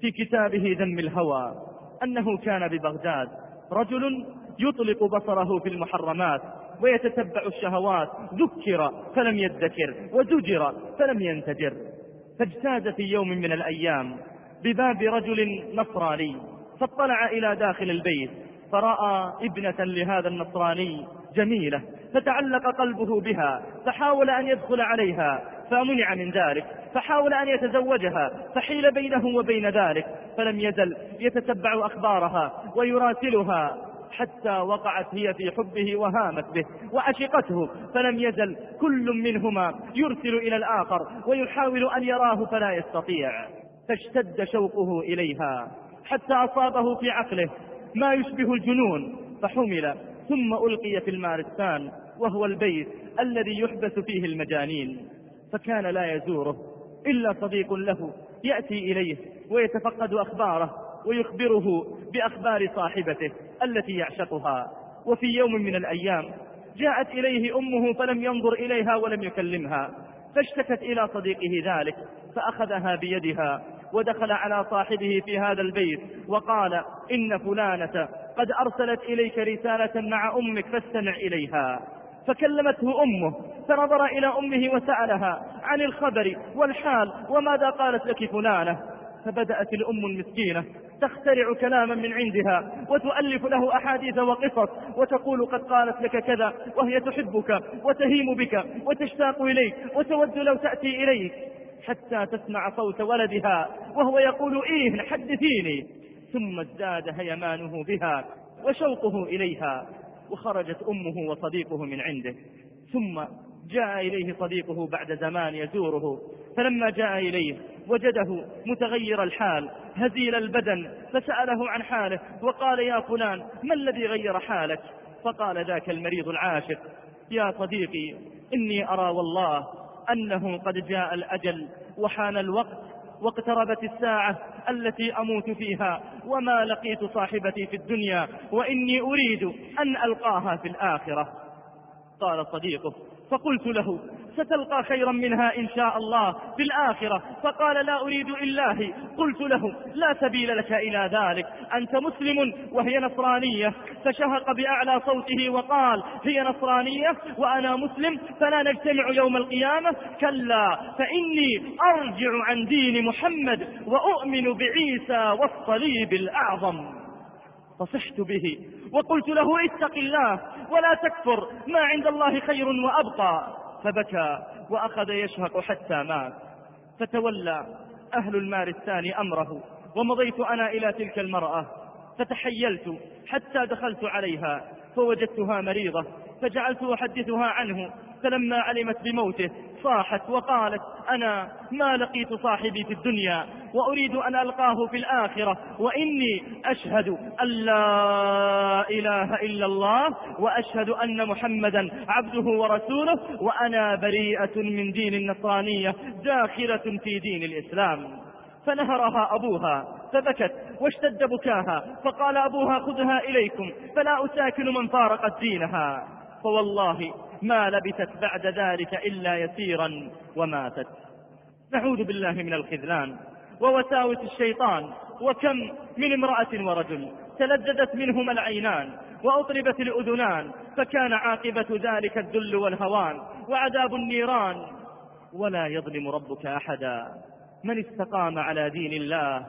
في كتابه ذم الهوى أنه كان ببغداد رجل يطلق بصره في المحرمات ويتتبع الشهوات ذكر فلم يذكر وزجر فلم ينتجر. فاجتاز في يوم من الأيام بباب رجل نصراني فاطلع إلى داخل البيت فرأى ابنة لهذا النصراني جميلة فتعلق قلبه بها فحاول أن يدخل عليها فمنع من ذلك فحاول أن يتزوجها فحيل بينه وبين ذلك فلم يزل يتتبع أخبارها ويراسلها حتى وقعت هي في حبه وهامت به وعشقته فلم يزل كل منهما يرسل إلى الآخر ويحاول أن يراه فلا يستطيع. فاشتد شوقه إليها حتى أصابه في عقله ما يشبه الجنون فحمل ثم ألقي في المارستان وهو البيت الذي يحبس فيه المجانين. فكان لا يزوره إلا صديق له يأتي إليه ويتفقد أخباره ويخبره بأخبار صاحبته التي يعشقها. وفي يوم من الأيام جاءت إليه أمه فلم ينظر إليها ولم يكلمها فاشتكت إلى صديقه ذلك فأخذها بيدها ودخل على صاحبه في هذا البيت وقال إن فلانة قد أرسلت إليك رسالة مع أمك فاستمع إليها. فكلمته أمه فنظر إلى أمه وسألها عن الخبر والحال وماذا قالت لك فلانة. فبدأت الأم المسكينة تخترع كلاما من عندها وتؤلف له أحاديث وقصص وتقول قد قالت لك كذا وهي تحبك وتهيم بك وتشتاق إليك وتود لو تأتي إليك حتى تسمع صوت ولدها وهو يقول إيه حدثيني. ثم ازداد هيمانه بها وشوقه إليها. وخرجت أمه وصديقه من عنده ثم جاء إليه صديقه بعد زمان يزوره فلما جاء إليه وجده متغير الحال هزيل البدن فسأله عن حاله وقال يا فلان ما الذي غير حالك؟ فقال ذاك المريض العاشق يا صديقي إني أرى والله أنه قد جاء الأجل وحان الوقت واقتربت الساعة التي أموت فيها وما لقيت صاحبتي في الدنيا وإني أريد أن ألقاها في الآخرة. قال صديقه فقلت له ستلقى خيرا منها إن شاء الله في الآخرة. فقال لا أريد إلا قلت له لا سبيل لك إلى ذلك. أنت مسلم وهي نصرانية. فشهق بأعلى صوته وقال هي نصرانية وأنا مسلم فلا نجتمع يوم القيامة. كلا فإني أرجع عن دين محمد وأؤمن بعيسى والصليب الأعظم. فصحت به وقلت له اتق الله ولا تكفر. ما عند الله خير وأبقى. فبكى وأخذ يشهق حتى مات. فتولى أهل المال الثاني أمره ومضيت أنا إلى تلك المرأة. فتحيلت حتى دخلت عليها فوجدتها مريضة فجعلت أحدثها عنه. فلما علمت بموته صاحت وقالت أنا ما لقيت صاحبي في الدنيا وأريد أن ألقاه في الآخرة وإني أشهد أن لا إله إلا الله وأشهد أن محمدا عبده ورسوله وأنا بريئة من دين النصرانية داخلة في دين الإسلام. فنهرها أبوها فبكت واشتد بكاها فقال أبوها خذها إليكم فلا أساكن من فارقت دينها. فوالله ما لبثت بعد ذلك إلا يسيرا وماتت. نعوذ بالله من الخذلان ووساوس الشيطان. وكم من امرأة ورجل تلذذت منهما العينان وأطربت الأذنان فكان عاقبة ذلك الذل والهوان وعذاب النيران. ولا يظلم ربك أحدا من استقام على دين الله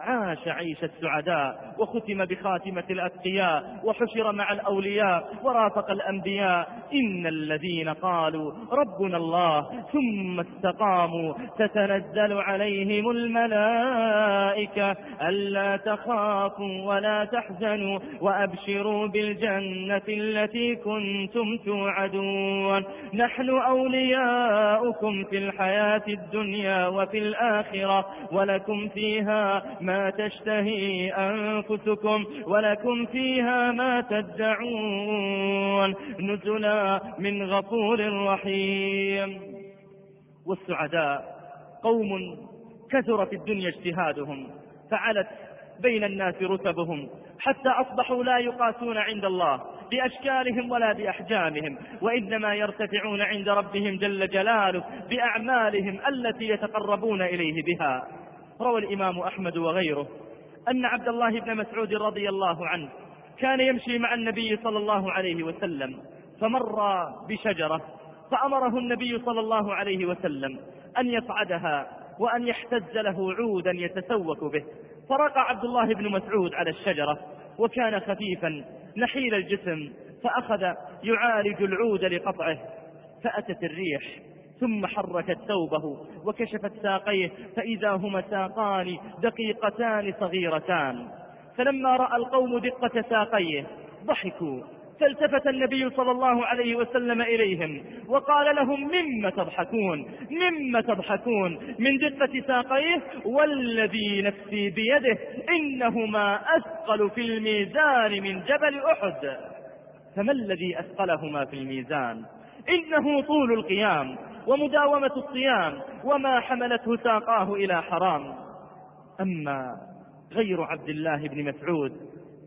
عاش عيش السعداء وختم بخاتمة الأتقياء وحشر مع الأولياء ورافق الأنبياء. إن الذين قالوا ربنا الله ثم استقاموا تتنزل عليهم الملائكة ألا تخافوا ولا تحزنوا وأبشروا بالجنة التي كنتم توعدون. نحن أولياؤكم في الحياة الدنيا وفي الآخرة ولكم فيها ما تشتهي أنفسكم ولكم فيها ما تدعون نزلا من غفور رحيم. والسعداء قوم كثر في الدنيا اجتهادهم فعلت بين الناس رتبهم حتى أصبحوا لا يقاسون عند الله بأشكالهم ولا بأحجامهم وإنما يرتفعون عند ربهم جل جلاله بأعمالهم التي يتقربون إليه بها. روى الإمام أحمد وغيره أن عبد الله بن مسعود رضي الله عنه كان يمشي مع النبي صلى الله عليه وسلم فمر بشجرة فأمره النبي صلى الله عليه وسلم أن يصعدها وأن يحتز له عودا يتسوك به فرقى عبد الله بن مسعود على الشجرة وكان خفيفا نحيل الجسم فأخذ يعالج العود لقطعه فأتت الريح. ثم حركت ثوبه وكشفت ساقيه فإذا هما ساقان دقيقتان صغيرتان. فلما رأى القوم دقة ساقيه ضحكوا. فالتفت النبي صلى الله عليه وسلم إليهم وقال لهم مما تضحكون؟ مما تضحكون؟ من دقة ساقيه والذي نفسي بيده إنهما أثقل في الميزان من جبل أحد. فما الذي أثقلهما في الميزان؟ إنه طول القيام. ومداومة الصيام وما حملته ساقاه إلى حرام. أما غير عبد الله بن مسعود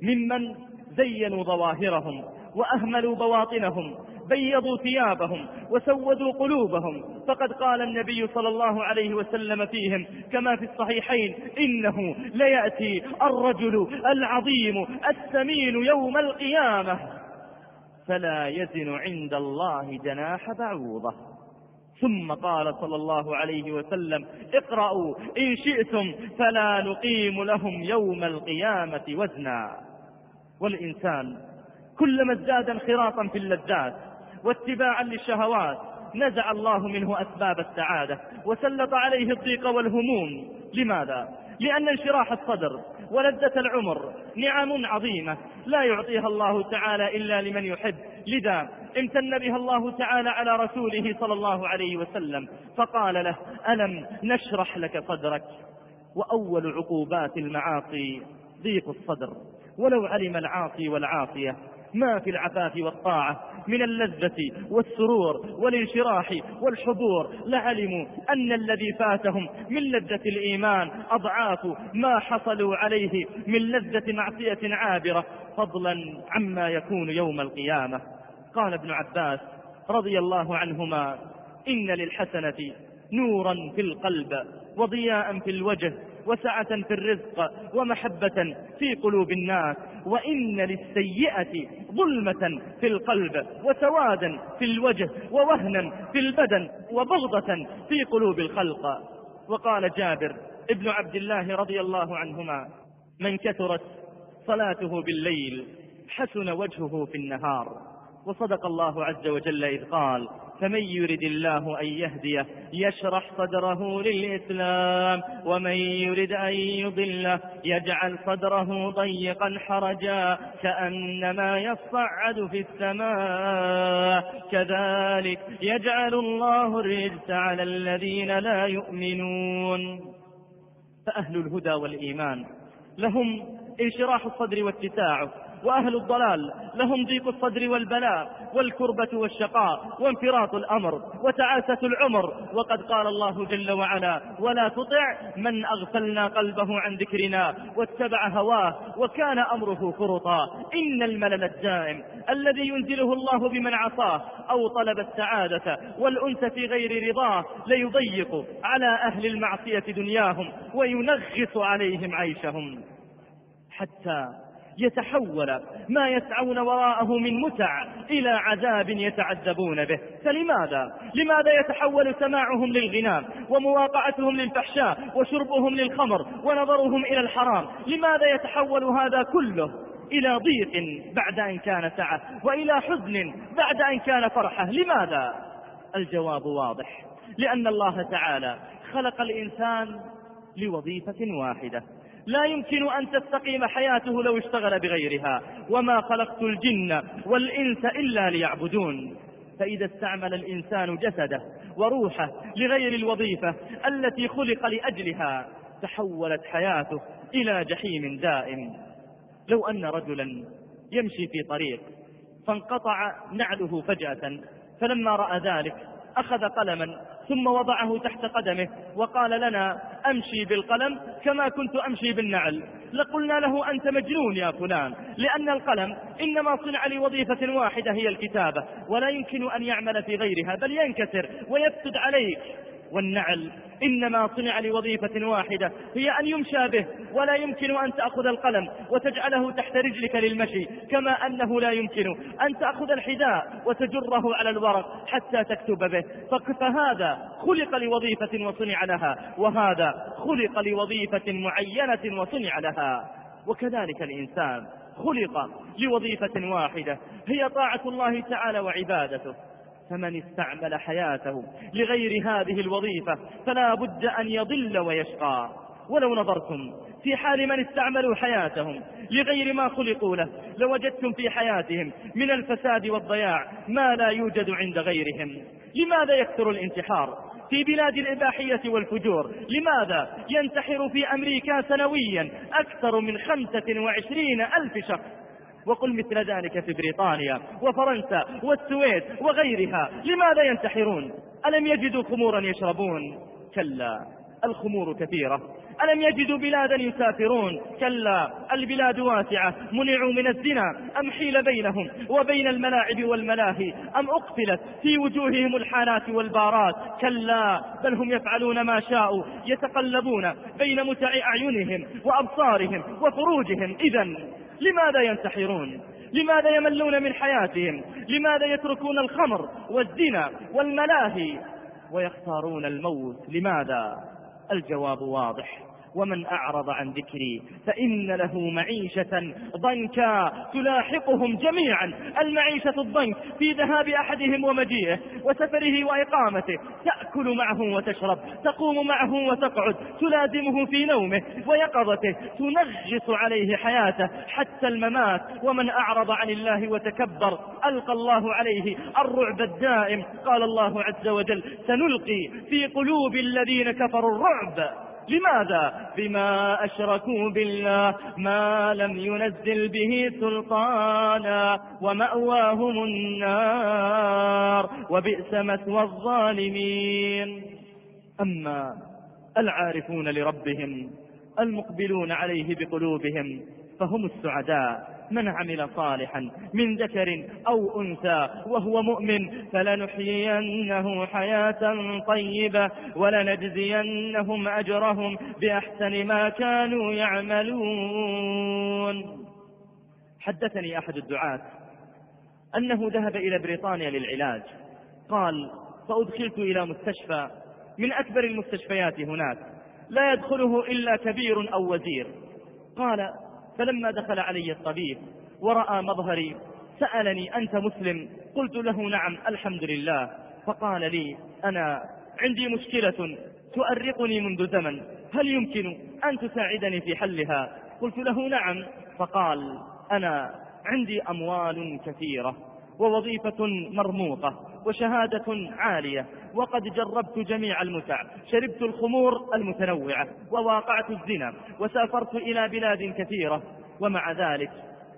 ممن زينوا ظواهرهم وأهملوا بواطنهم بيضوا ثيابهم وسودوا قلوبهم فقد قال النبي صلى الله عليه وسلم فيهم كما في الصحيحين إنه ليأتي الرجل العظيم السمين يوم القيامة فلا يزن عند الله جناح بعوضة. ثم قال صلى الله عليه وسلم اقرأوا إن شئتم فلا نقيم لهم يوم القيامة وزنا. والإنسان كلما ازداد انخراطا في اللذات واتباعا للشهوات نزع الله منه أسباب السعادة وسلط عليه الضيق والهموم. لماذا؟ لأن انشراح الصدر ولذة العمر نعم عظيمة لا يعطيها الله تعالى إلا لمن يحب. لذا امتن بها الله تعالى على رسوله صلى الله عليه وسلم فقال له ألم نشرح لك صدرك؟ وأول عقوبات المعاصي ضيق الصدر ولو علم العاصي والعاصية ما في العفاف والطاعة من اللذة والسرور والانشراح والحضور لعلموا أن الذي فاتهم من لذة الإيمان أضعاف ما حصلوا عليه من لذة معصية عابرة فضلا عما يكون يوم القيامة. قال ابن عباس رضي الله عنهما إن للحسنة نورا في القلب وضياء في الوجه وسعة في الرزق ومحبة في قلوب الناس وإن للسيئة ظلمة في القلب وسوادا في الوجه ووهنا في البدن وبغضة في قلوب الخلق. وقال جابر ابن عبد الله رضي الله عنهما من كثرت صلاته بالليل حسن وجهه في النهار. وصدق الله عز وجل إذ قال فمن يرد الله أن يهديه يشرح صدره للإسلام ومن يرد أن يضله يجعل صدره ضيقا حرجا كأنما يصعد في السماء كذلك يجعل الله الرجس على الذين لا يؤمنون. فأهل الهدى والإيمان لهم انشراح الصدر واتساعه وأهل الضلال لهم ضيق الصدر والبلاء والكربة والشقاء وانفراط الأمر وتعاسة العمر. وقد قال الله جل وعلا ولا تطع من أغفلنا قلبه عن ذكرنا واتبع هواه وكان أمره فرطا إن الملل الدائم الذي ينزله الله بمن عصاه أو طلب السعادة والأنس في غير رضاه ليضيق على أهل المعصية دنياهم وينغص عليهم عيشهم حتى يتحول ما يسعون وراءه من متع إلى عذاب يتعذبون به. فلماذا؟ لماذا يتحول سماعهم للغناء ومواقعتهم للفحشاء وشربهم للخمر ونظرهم إلى الحرام؟ لماذا يتحول هذا كله إلى ضيق بعد أن كان سعة وإلى حزن بعد أن كان فرحة؟ لماذا؟ الجواب واضح. لأن الله تعالى خلق الإنسان لوظيفة واحدة. لا يمكن أن تستقيم حياته لو اشتغل بغيرها. وما خلقت الجن والإنس إلا ليعبدون. فإذا استعمل الإنسان جسده وروحه لغير الوظيفة التي خلق لأجلها تحولت حياته إلى جحيم دائم. لو أن رجلا يمشي في طريق فانقطع نعله فجأة فلما رأى ذلك أخذ قلما ثم وضعه تحت قدمه وقال لنا أمشي بالقلم كما كنت أمشي بالنعل. لقلنا له أنت مجنون يا فلان لأن القلم إنما صنع لوظيفة واحدة هي الكتابة ولا يمكن أن يعمل في غيرها بل ينكسر ويفسد عليك. والنعل. إنما صنع لوظيفة واحدة هي أن يمشى به ولا يمكن أن تأخذ القلم وتجعله تحت رجلك للمشي كما أنه لا يمكن أن تأخذ الحذاء وتجره على الورق حتى تكتب به. فهذا خلق لوظيفة وصنع لها وهذا خلق لوظيفة معينة وصنع لها. وكذلك الإنسان خلق لوظيفة واحدة هي طاعة الله تعالى وعبادته. فمن استعمل حياته لغير هذه الوظيفة فلا بد أن يضل ويشقى. ولو نظرتم في حال من استعملوا حياتهم لغير ما خلقوا له لوجدتم في حياتهم من الفساد والضياع ما لا يوجد عند غيرهم. لماذا يكثر الانتحار في بلاد الإباحية والفجور؟ لماذا ينتحر في أمريكا سنويا أكثر من خمسة وعشرين ألف شخص؟ وقل مثل ذلك في بريطانيا وفرنسا والسويد وغيرها. لماذا ينتحرون؟ ألم يجدوا خمورا يشربون؟ كلا. الخمور كثيرة. ألم يجدوا بلادا يسافرون؟ كلا. البلاد واسعة. منعوا من الزنا. أم حيل بينهم وبين الملاعب والملاهي؟ أم أقفلت في وجوههم الحانات والبارات؟ كلا. بل هم يفعلون ما شاءوا. يتقلبون بين متع أعينهم وأبصارهم وفروجهم. إذا لماذا ينتحرون؟ لماذا يملون من حياتهم؟ لماذا يتركون الخمر والزنا والملاهي؟ ويختارون الموت لماذا؟ الجواب واضح. ومن أعرض عن ذكري فإن له معيشة ضنكا تلاحقهم جميعا. المعيشة الضنك في ذهاب أحدهم ومجيئه وسفره وإقامته. تأكل معه وتشرب تقوم معه وتقعد تلازمه في نومه ويقظته تنغص عليه حياته حتى الممات. ومن أعرض عن الله وتكبر ألقى الله عليه الرعب الدائم. قال الله عز وجل سنلقي في قلوب الذين كفروا الرعب. لماذا؟ بما أشركوا بالله ما لم ينزل به سلطانا ومأواهم النار وبئس مثوى الظالمين. أما العارفون لربهم المقبلون عليه بقلوبهم فهم السعداء. من عمل صالحا من ذكر أو أنثى وهو مؤمن فلنحيينه حياة طيبة ولنجزينهم أجرهم بأحسن ما كانوا يعملون. حدثني أحد الدعاة أنه ذهب إلى بريطانيا للعلاج. قال فأدخلت إلى مستشفى. من أكبر المستشفيات هناك. لا يدخله إلا كبير أو وزير. قال فلما دخل علي الطبيب ورأى مظهري سألني أنت مسلم؟ قلت له نعم الحمد لله. فقال لي أنا عندي مشكلة تؤرقني منذ زمن هل يمكن أن تساعدني في حلها؟ قلت له نعم. فقال أنا عندي أموال كثيرة. ووظيفة مرموقة وشهادة عالية وقد جربت جميع المتع شربت الخمور المتنوعة وواقعت الزنا وسافرت إلى بلاد كثيرة ومع ذلك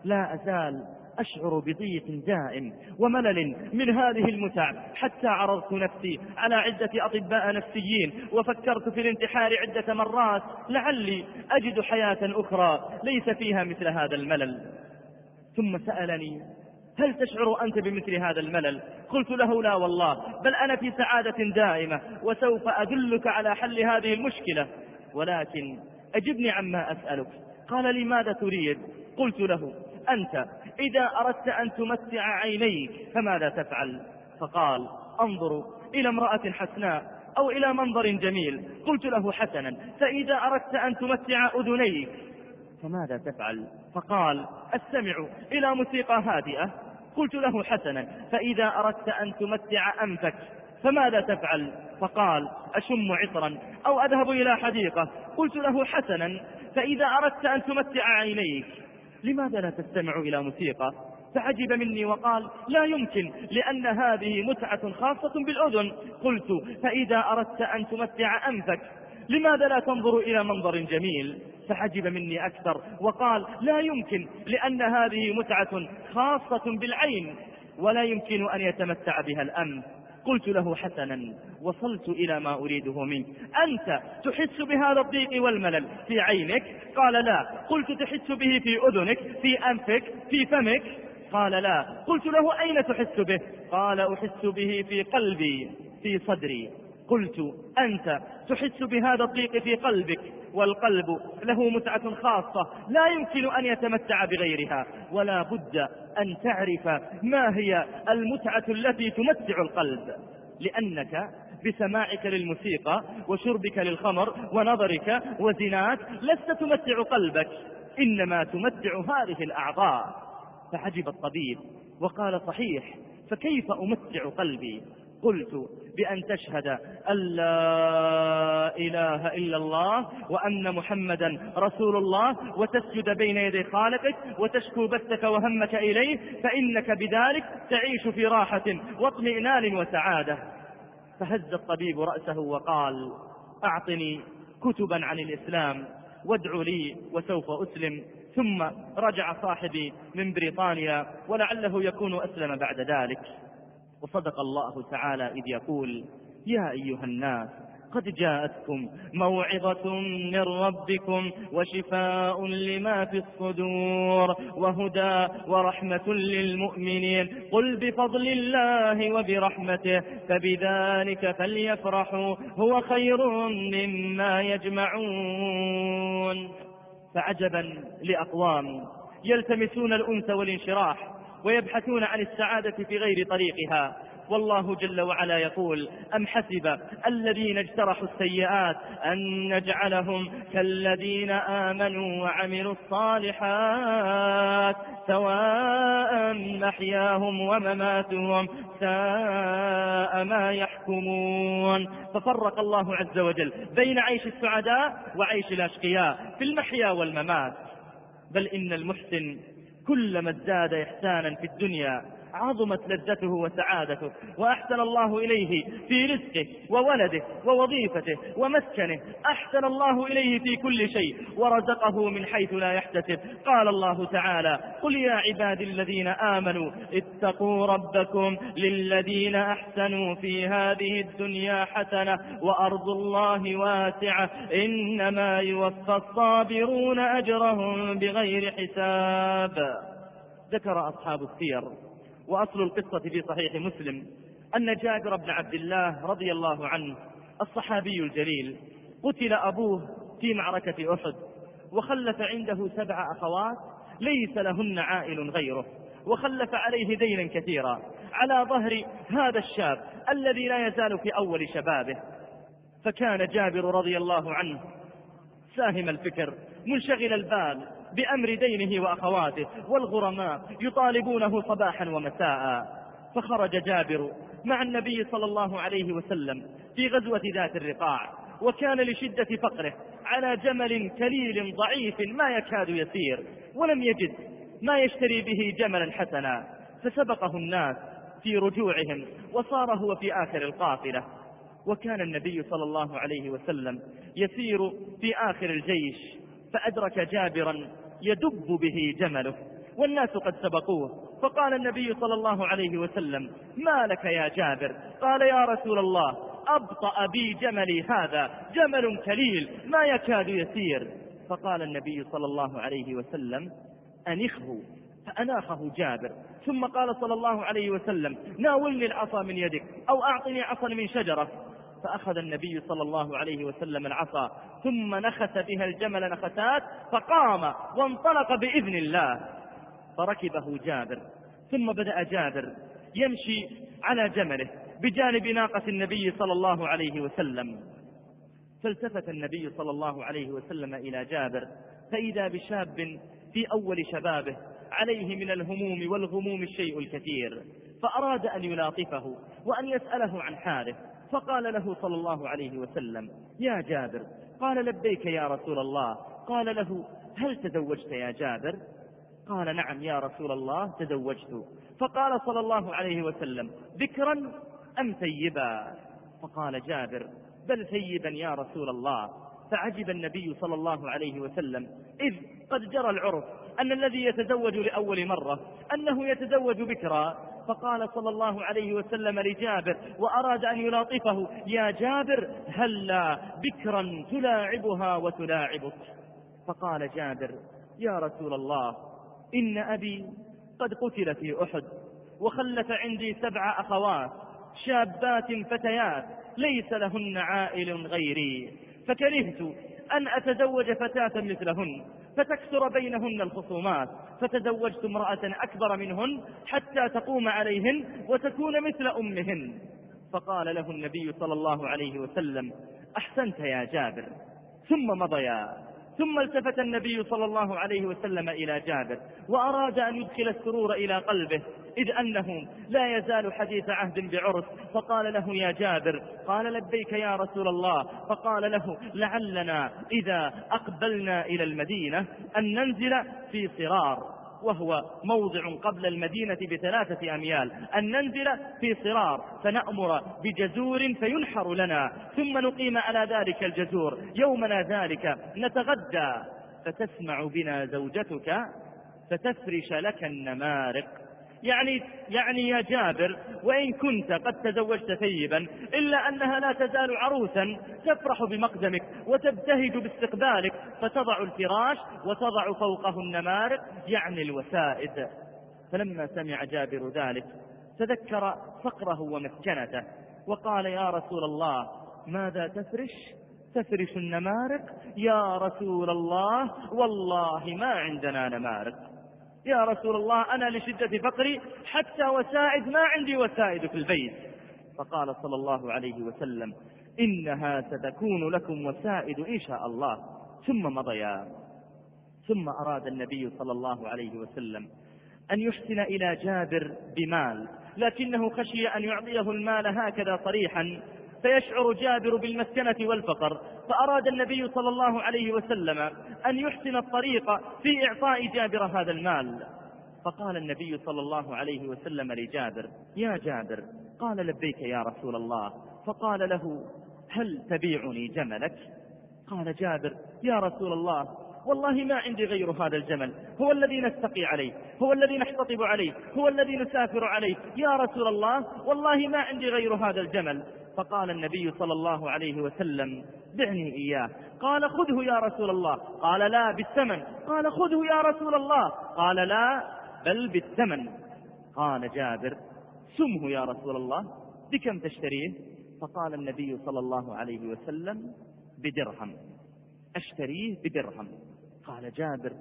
لا أزال أشعر بضيق دائم وملل من هذه المتع حتى عرضت نفسي على عدة أطباء نفسيين وفكرت في الانتحار عدة مرات لعلي أجد حياة أخرى ليس فيها مثل هذا الملل. ثم سألني هل تشعر أنت بمثل هذا الملل؟ قلت له لا والله بل أنا في سعادة دائمة وسوف أدلك على حل هذه المشكلة. ولكن أجبني عما أسألك. قال لي ماذا تريد؟ قلت له أنت إذا أردت أن تمتع عينيك فماذا تفعل؟ فقال أنظر إلى امرأة حسناء أو إلى منظر جميل. قلت له حسنا فإذا أردت أن تمتع أذنيك فماذا تفعل؟ فقال أستمع إلى موسيقى هادئة. قلت له حسنا فإذا أردت أن تمتع أنفك فماذا تفعل؟ فقال أشم عطرا أو أذهب إلى حديقة. قلت له حسنا فإذا أردت أن تمتع عينيك. لماذا لا تستمع إلى موسيقى؟ فعجب مني وقال لا يمكن لأن هذه متعة خاصة بالأذن. قلت فإذا أردت أن تمتع أنفك لماذا لا تنظر إلى منظر جميل؟ فعجب مني أكثر وقال لا يمكن لأن هذه متعة خاصة بالعين ولا يمكن أن يتمتع بها الأنف قلت له حسنا وصلت إلى ما أريده منك. أنت تحس بهذا الضيق والملل في عينك؟ قال لا. قلت تحس به في أذنك في أنفك في فمك؟ قال لا. قلت له أين تحس به؟ قال أحس به في قلبي في صدري. قلت أنت تحس بهذا الضيق في قلبك؟ والقلب له متعة خاصة لا يمكن أن يتمتع بغيرها. ولا بد أن تعرف ما هي المتعة التي تمتع القلب. لأنك بسماعك للموسيقى وشربك للخمر ونظرك وزنات لست تمتع قلبك إنما تمتع هذه الأعضاء. فعجب الطبيب وقال صحيح فكيف أمتع قلبي؟ قلت بأن تشهد أن لا إله إلا الله وأن محمدا رسول الله وتسجد بين يدي خالقك وتشكو بثك وهمك إليه فإنك بذلك تعيش في راحة واطمئنان وسعادة. فهز الطبيب رأسه وقال أعطني كتبا عن الإسلام وادع لي وسوف أسلم. ثم رجع صاحبي من بريطانيا ولعله يكون أسلم بعد ذلك. وصدق الله تعالى إذ يقول يا أيها الناس قد جاءتكم موعظة من ربكم وشفاء لما في الصدور وهدى ورحمة للمؤمنين. قل بفضل الله وبرحمته فبذلك فليفرحوا هو خير مما يجمعون. فعجبا لأقوام يلتمسون الأنس والانشراح ويبحثون عن السعادة في غير طريقها. والله جل وعلا يقول أم حسب الذين اجترحوا السيئات أن نجعلهم كالذين آمنوا وعملوا الصالحات سواء محياهم ومماتهم ساء ما يحكمون. ففرق الله عز وجل بين عيش السعداء وعيش الأشقياء في المحيا والممات. بل إن المحسن كلما ازداد إحسانا في الدنيا عظمت لذته وسعادته وأحسن الله إليه في رزقه وولده ووظيفته ومسكنه أحسن الله إليه في كل شيء ورزقه من حيث لا يحتسب. قال الله تعالى قل يا عبادي الذين آمنوا اتقوا ربكم للذين أحسنوا في هذه الدنيا حسنة وأرض الله واسعة إنما يوفى الصابرون أجرهم بغير حساب. ذكر أصحاب السير. وأصل القصة في صحيح مسلم أن جابر بن عبد الله رضي الله عنه الصحابي الجليل قتل أبوه في معركة أحد وخلف عنده سبع أخوات ليس لهن عائل غيره وخلف عليه دينا كثيرا على ظهر هذا الشاب الذي لا يزال في أول شبابه. فكان جابر رضي الله عنه ساهم الفكر منشغل البال بأمر دينه وأخواته والغرماء يطالبونه صباحا ومساء. فخرج جابر مع النبي صلى الله عليه وسلم في غزوة ذات الرقاع وكان لشدة فقره على جمل كليل ضعيف ما يكاد يسير ولم يجد ما يشتري به جملا حسنا. فسبقه الناس في رجوعهم وصار هو في آخر القافلة. وكان النبي صلى الله عليه وسلم يسير في آخر الجيش فأدرك جابرا يدب به جمله والناس قد سبقوه. فقال النبي صلى الله عليه وسلم ما لك يا جابر؟ قال يا رسول الله أبطأ بي جملي هذا جمل كليل ما يكاد يسير. فقال النبي صلى الله عليه وسلم أنخه فأناخه جابر. ثم قال صلى الله عليه وسلم ناولني العصا من يدك أو أعطني عصا من شجرة. فأخذ النبي صلى الله عليه وسلم العصا ثم نخس بها الجمل نخسات فقام وانطلق بإذن الله. فركبه جابر ثم بدأ جابر يمشي على جمله بجانب ناقة النبي صلى الله عليه وسلم. فالتفت النبي صلى الله عليه وسلم إلى جابر فإذا بشاب في أول شبابه عليه من الهموم والغموم الشيء الكثير فأراد أن يلاطفه وأن يسأله عن حاله. فقال له صلى الله عليه وسلم يا جابر قال لبيك يا رسول الله قال له هل تزوجت يا جابر؟ قال نعم يا رسول الله تزوجت. فقال صلى الله عليه وسلم ذكرا أم ثيبا؟ فقال جابر بل ثيبا يا رسول الله. فعجب النبي صلى الله عليه وسلم إذ قد جرى العرف أن الذي يتزوج لأول مرة أنه يتزوج بكرا. فقال صلى الله عليه وسلم لجابر وأراد أن يلاطفه يا جابر هلا بكرا تلاعبها وتلاعبك. فقال جابر يا رسول الله إن أبي قد قتل في أحد وخلف عندي سبع أخوات شابات فتيات ليس لهن عائل غيري فكرهت أن أتزوج فتاة مثلهن فتكثر بينهن الخصومات فتزوجت امرأة أكبر منهن حتى تقوم عليهن وتكون مثل أمهن. فقال له النبي صلى الله عليه وسلم أحسنت يا جابر. ثم مضيا. ثم التفت النبي صلى الله عليه وسلم إلى جابر وأراد أن يدخل السرور إلى قلبه إذ أنه لا يزال حديث عهد بعرس فقال له يا جابر قال لبيك يا رسول الله فقال له لعلنا إذا أقبلنا إلى المدينة أن ننزل في صرار وهو موضع قبل المدينة بثلاثة أميال أن ننزل في صرار فنأمر بجزور فينحر لنا ثم نقيم على ذلك الجزور يومنا ذلك نتغدى فتسمع بنا زوجتك فتفرش لك النمارق. يعني يعني يا جابر وإن كنت قد تزوجت ثيبا إلا أنها لا تزال عروسا تفرح بمقدمك وتبتهج باستقبالك فتضع الفراش وتضع فوقه النمارق يعني الوسائد. فلما سمع جابر ذلك تذكر فقره ومسكنته وقال يا رسول الله ماذا تفرش؟ تفرش النمارق؟ يا رسول الله والله ما عندنا نمارق. يا رسول الله أنا لشدة فقري حتى وسائد ما عندي وسائد في البيت. فقال صلى الله عليه وسلم إنها ستكون لكم وسائد إن شاء الله. ثم مضيا. ثم أراد النبي صلى الله عليه وسلم أن يحسن إلى جابر بمال لكنه خشي أن يعطيه المال هكذا صريحا. فيشعر جابر بالمسكنة والفقر فأراد النبي صلى الله عليه وسلم أن يحسن الطريق في إعطاء جابر هذا المال. فقال النبي صلى الله عليه وسلم لجابر يا جابر قال لبيك يا رسول الله. فقال له هل تبيعني جملك؟ قال جابر يا رسول الله والله ما عندي غير هذا الجمل هو الذي نستقي عليه هو الذي نحتطب عليه هو الذي نسافر عليه. يا رسول الله والله ما عندي غير هذا الجمل. فقال النبي صلى الله عليه وسلم دعني إياه. قال خذه يا رسول الله. قال لا بالثمن. قال خذه يا رسول الله. قال لا بل بالثمن. قال جابر سمه يا رسول الله بكم تشتريه؟ فقال النبي صلى الله عليه وسلم بدرهم. أشتريه بدرهم. قال جابر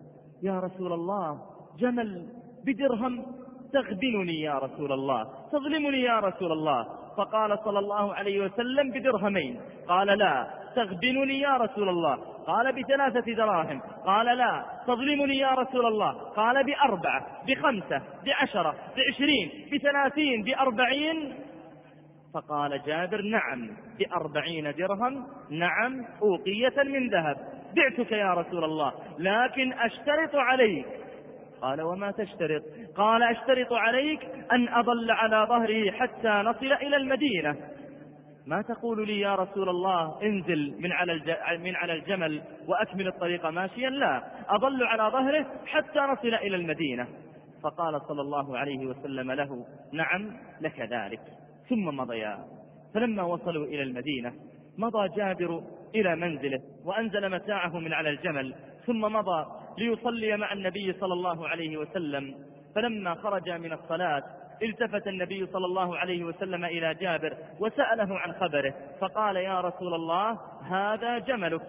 يا رسول الله جمل بدرهم تغبنني يا رسول الله تظلمني يا رسول الله. فقال صلى الله عليه وسلم بدرهمين. قال لا تغبنني يا رسول الله. قال بثلاثة دراهم. قال لا تظلمني يا رسول الله. قال بأربعة بخمسة بعشرة بعشرين بثلاثين بأربعين. فقال جابر نعم بأربعين درهم. نعم أوقية من ذهب. بعتك يا رسول الله لكن أشترط عليك قال وما تشترط. قال أشترط عليك أن أظل على ظهره حتى نصل إلى المدينة. ما تقول لي يا رسول الله انزل من على من على الجمل وأكمل الطريق ماشيا؟ لا. أظل على ظهره حتى نصل إلى المدينة. فقال صلى الله عليه وسلم له نعم لك ذلك. ثم مضيا فلما وصلوا إلى المدينة مضى جابر إلى منزله وأنزل متاعه من على الجمل. ثم مضى. ليصلي مع النبي صلى الله عليه وسلم. فلما خرج من الصلاة التفت النبي صلى الله عليه وسلم إلى جابر وسأله عن خبره. فقال يا رسول الله هذا جملك.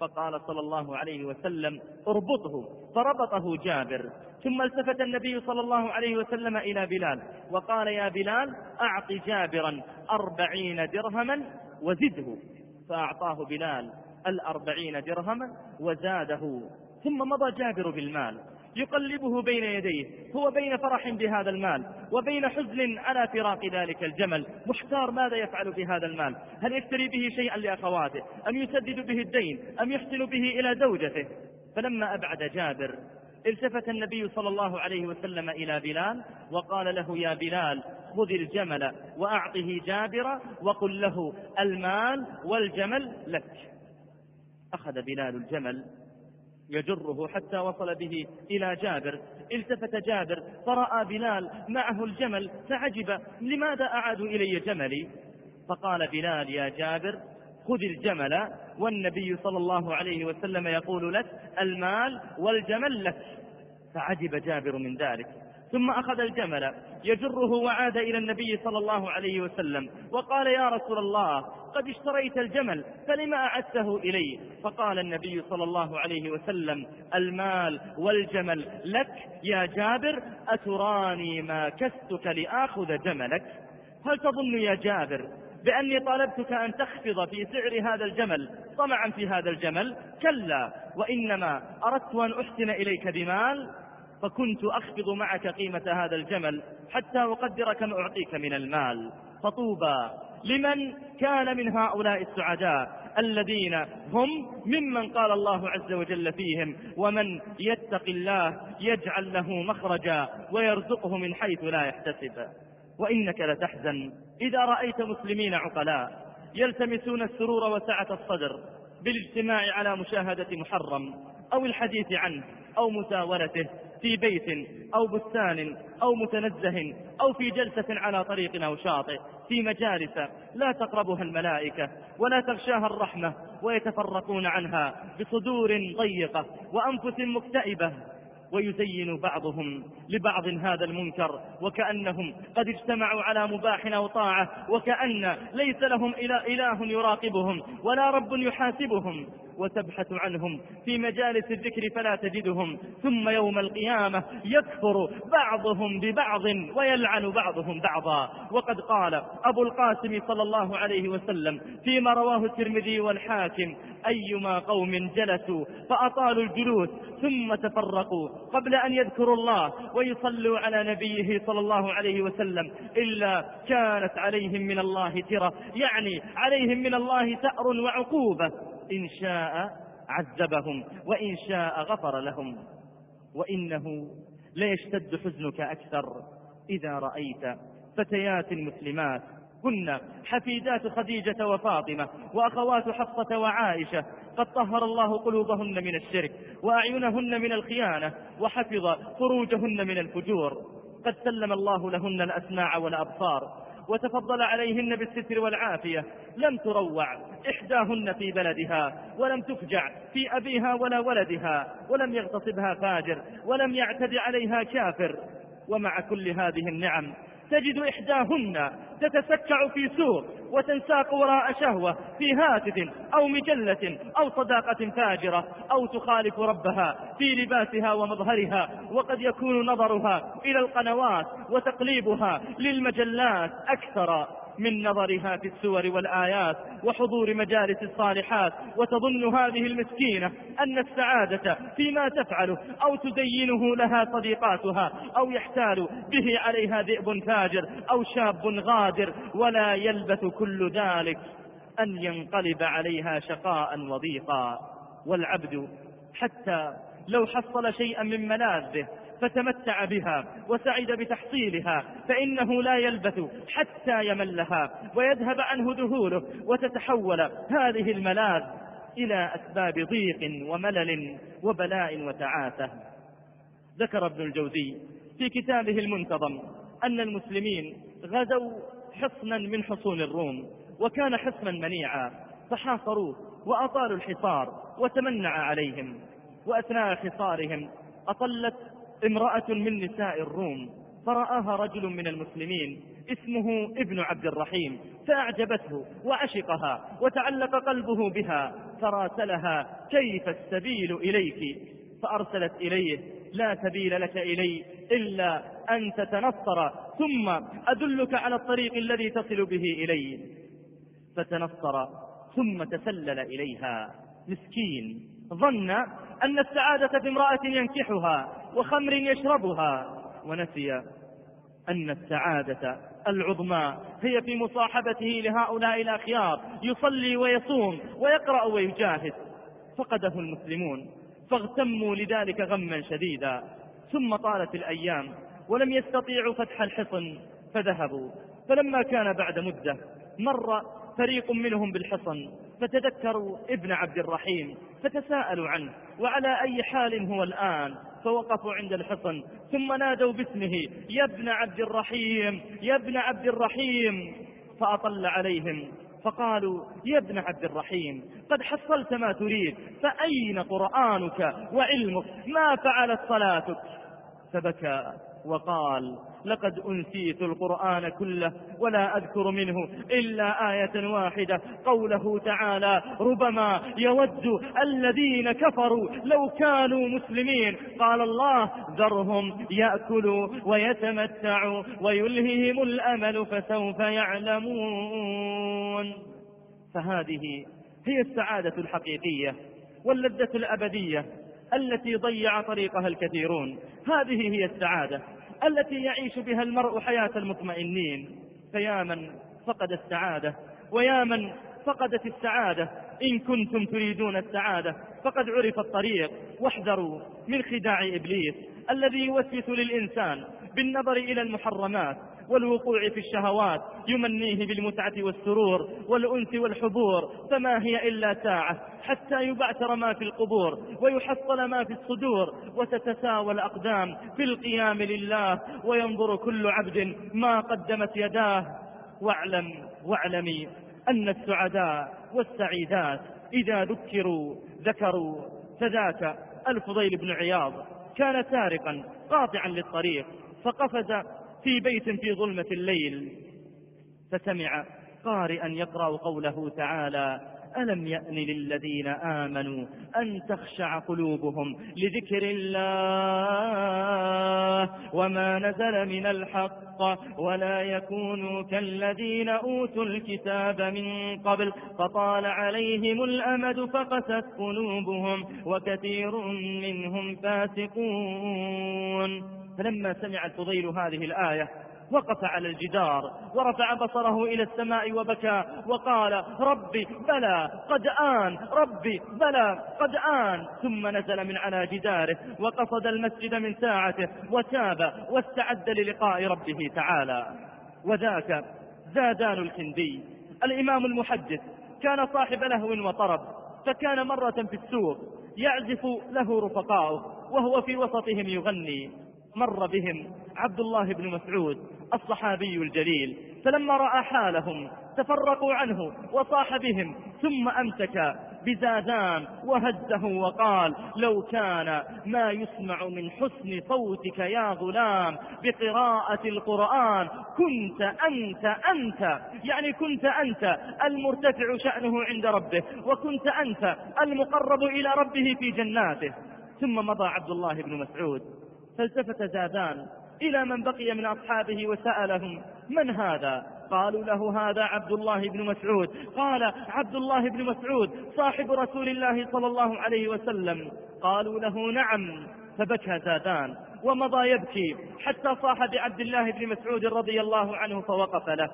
فقال صلى الله عليه وسلم اربطه. فربطه جابر. ثم التفت النبي صلى الله عليه وسلم إلى بلال. وقال يا بلال أعط جابرا أربعين درهما وزده. فأعطاه بلال الأربعين درهما وزاده. ثم مضى جابر بالمال يقلبه بين يديه هو بين فرح بهذا المال وبين حزن على فراق ذلك الجمل. محتار ماذا يفعل بهذا المال؟ هل يشتري به شيئا لأخواته؟ أم يسدد به الدين؟ أم يحسن به إلى زوجته؟ فلما أبعد جابر التفت النبي صلى الله عليه وسلم إلى بلال وقال له يا بلال خذ الجمل وأعطه جابرا وقل له المال والجمل لك. أخذ بلال الجمل يجره حتى وصل به إلى جابر. التفت جابر فرأى بلال معه الجمل فعجب لماذا أعادوا إلي جملي؟ فقال بلال يا جابر خذ الجمل. والنبي صلى الله عليه وسلم يقول لك المال والجمل لك. فعجب جابر من ذلك. ثم أخذ الجمل يجره وعاد إلى النبي صلى الله عليه وسلم وقال يا رسول الله قد اشتريت الجمل فلما أعدته إلي فقال النبي صلى الله عليه وسلم المال والجمل لك يا جابر أتراني ما كستك لآخذ جملك؟ هل تظن يا جابر بأني طالبتك أن تخفض في سعر هذا الجمل طمعا في هذا الجمل؟ كلا وإنما أردت أن أحسن إليك بمال فكنت أخفض معك قيمة هذا الجمل حتى أقدر كم أعطيك من المال. فطوبى لمن كان من هؤلاء السعداء الذين هم ممن قال الله عز وجل فيهم ومن يتق الله يجعل له مخرجا ويرزقه من حيث لا يحتسب. وإنك لتحزن إذا رأيت مسلمين عقلاء يلتمسون السرور وسعة الصدر بالاجتماع على مشاهدة محرم أو الحديث عنه أو مساورته. في بيت أو بستان أو متنزه أو في جلسة على طريق أو شاطئ في مجالس لا تقربها الملائكة ولا تغشاها الرحمة ويتفرقون عنها بصدور ضيقة وأنفس مكتئبة. ويزين بعضهم لبعض هذا المنكر وكأنهم قد اجتمعوا على مباح أو طاعة وكأن ليس لهم إله يراقبهم ولا رب يحاسبهم. وتبحث عنهم في مجالس الذكر فلا تجدهم. ثم يوم القيامة يكفر بعضهم ببعض ويلعن بعضهم بعضا. وقد قال أبو القاسم صلى الله عليه وسلم فيما رواه الترمذي والحاكم أيما قوم جلسوا فأطالوا الجلوس ثم تفرقوا قبل أن يذكروا الله ويصلوا على نبيه صلى الله عليه وسلم إلا كانت عليهم من الله ترى يعني عليهم من الله ثأر وعقوبة. إن شاء عذبهم وإن شاء غفر لهم. وإنه ليشتد حزنك أكثر. إذا رأيت فتيات مسلمات كن حفيدات خديجة وفاطمة وأخوات حفصة وعائشة قد طهر الله قلوبهن من الشرك وأعينهن من الخيانة وحفظ فروجهن من الفجور. قد سلم الله لهن الأسماع والأبصار. وتفضل عليهن بالستر والعافية. لم تروع إحداهن في بلدها ولم تفجع في أبيها ولا ولدها ولم يغتصبها فاجر ولم يعتد عليها كافر. ومع كل هذه النعم تجد إحداهن تتسكع في سوق وتنساق وراء شهوة في هاتف أو مجلة أو صداقة فاجرة أو تخالف ربها في لباسها ومظهرها وقد يكون نظرها إلى القنوات وتقليبها للمجلات أكثر. من نظرها في السور والآيات وحضور مجالس الصالحات وتظن هذه المسكينة أن السعادة فيما تفعله أو تزينه لها صديقاتها أو يحتال به عليها ذئب فاجر أو شاب غادر ولا يلبث كل ذلك أن ينقلب عليها شقاء وضيقا. والعبد حتى لو حصل شيئا من ملاذه فتمتع بها وسعد بتحصيلها فإنه لا يلبث حتى يملها ويذهب عنه ذهوله وتتحول هذه الملاذ إلى أسباب ضيق وملل وبلاء وتعاسة ذكر ابن الجوزي في كتابه المنتظم أن المسلمين غزوا حصنا من حصون الروم وكان حصنا منيعا فحاصروه وأطالوا الحصار وتمنع عليهم وأثناء حصارهم أطلت امرأة من نساء الروم فرآها رجل من المسلمين اسمه ابن عبد الرحيم فأعجبته وعشقها وتعلق قلبه بها فراسلها كيف السبيل إليك؟ فأرسلت إليه لا سبيل لك إلي إلا أن تتنصر ثم أدلك على الطريق الذي تصل به إلي. فتنصر ثم تسلل إليها. مسكين ظن أن السعادة في امرأة ينكحها. وخمر يشربها. ونسي أن السعادة العظمى هي في مصاحبته لهؤلاء الأخيار. يصلي ويصوم ويقرأ ويجاهد. فقده المسلمون. فاغتموا لذلك غما شديدا. ثم طالت الأيام ولم يستطيعوا فتح الحصن فذهبوا. فلما كان بعد مدة مر فريق منهم بالحصن. فتذكروا ابن عبد الرحيم فتساءلوا عنه وعلى أي حال هو الآن؟ فوقفوا عند الحصن. ثم نادوا باسمه يا ابن عبد الرحيم يا ابن عبد الرحيم. فأطل عليهم. فقالوا يا ابن عبد الرحيم قد حصلت ما تريد فأين قرآنك وعلمك؟ ما فعلت صلاتك؟ فبكى. وقال لقد أنسيت القرآن كله ولا أذكر منه إلا آية واحدة. قوله تعالى ربما يود الذين كفروا لو كانوا مسلمين. قال الله ذرهم يأكلوا ويتمتعوا ويلههم الأمل فسوف يعلمون. فهذه هي السعادة الحقيقية واللذة الأبدية التي ضيع طريقها الكثيرون. هذه هي السعادة التي يعيش بها المرء حياة المطمئنين. فيا من فقد السعادة ويا من فقدت السعادة. إن كنتم تريدون السعادة فقد عرف الطريق. واحذروا من خداع إبليس الذي يوسوس للإنسان بالنظر إلى المحرمات. والوقوع في الشهوات يمنيه بالمتعة والسرور والأنس والحضور فما هي إلا ساعة حتى يبعثر ما في القبور ويحصل ما في الصدور وتتساوى الأقدام في القيام لله وينظر كل عبد ما قدمت يداه. واعلم واعلمي أن السعداء والسعيدات إذا ذكروا ذكروا فذاك الفضيل بن عياض كان سارقا قاطعا للطريق فقفز في بيت في ظلمة الليل. فسمع قارئا يقرأ قوله تعالى ألم يأن للذين آمنوا أن تخشع قلوبهم لذكر الله وما نزل من الحق ولا يكونوا كالذين أوتوا الكتاب من قبل فطال عليهم الأمد فقست قلوبهم وكثير منهم فاسقون. فلما سمع الفضيل هذه الآية وقف على الجدار ورفع بصره إلى السماء وبكى وقال ربي بلى قد آن ربي بلى قد آن. ثم نزل من على جداره وقصد المسجد من ساعته وتاب واستعد للقاء ربه تعالى. وذاك زادان الكندي الإمام المحدث كان صاحب لهو وطرب فكان مرة في السوق يعزف له رفقاؤه وهو في وسطهم يغني. مر بهم عبد الله بن مسعود الصحابي الجليل فلما رأى حالهم تفرقوا عنه وصاح بهم ثم أمسك بزادان وهزه وقال لو كان ما يسمع من حسن صوتك يا غلام بقراءة القرآن كنت أنت أنت يعني كنت أنت المرتفع شأنه عند ربه وكنت أنت المقرب إلى ربه في جناته. ثم مضى عبد الله بن مسعود. فالتفت زادان إلى من بقي من أصحابه وسألهم من هذا؟ قالوا له هذا عبد الله بن مسعود. قال عبد الله بن مسعود صاحب رسول الله صلى الله عليه وسلم. قالوا له نعم. فبكى زادان ومضى يبكي حتى صاح بعبد الله بن مسعود رضي الله عنه فوقف له.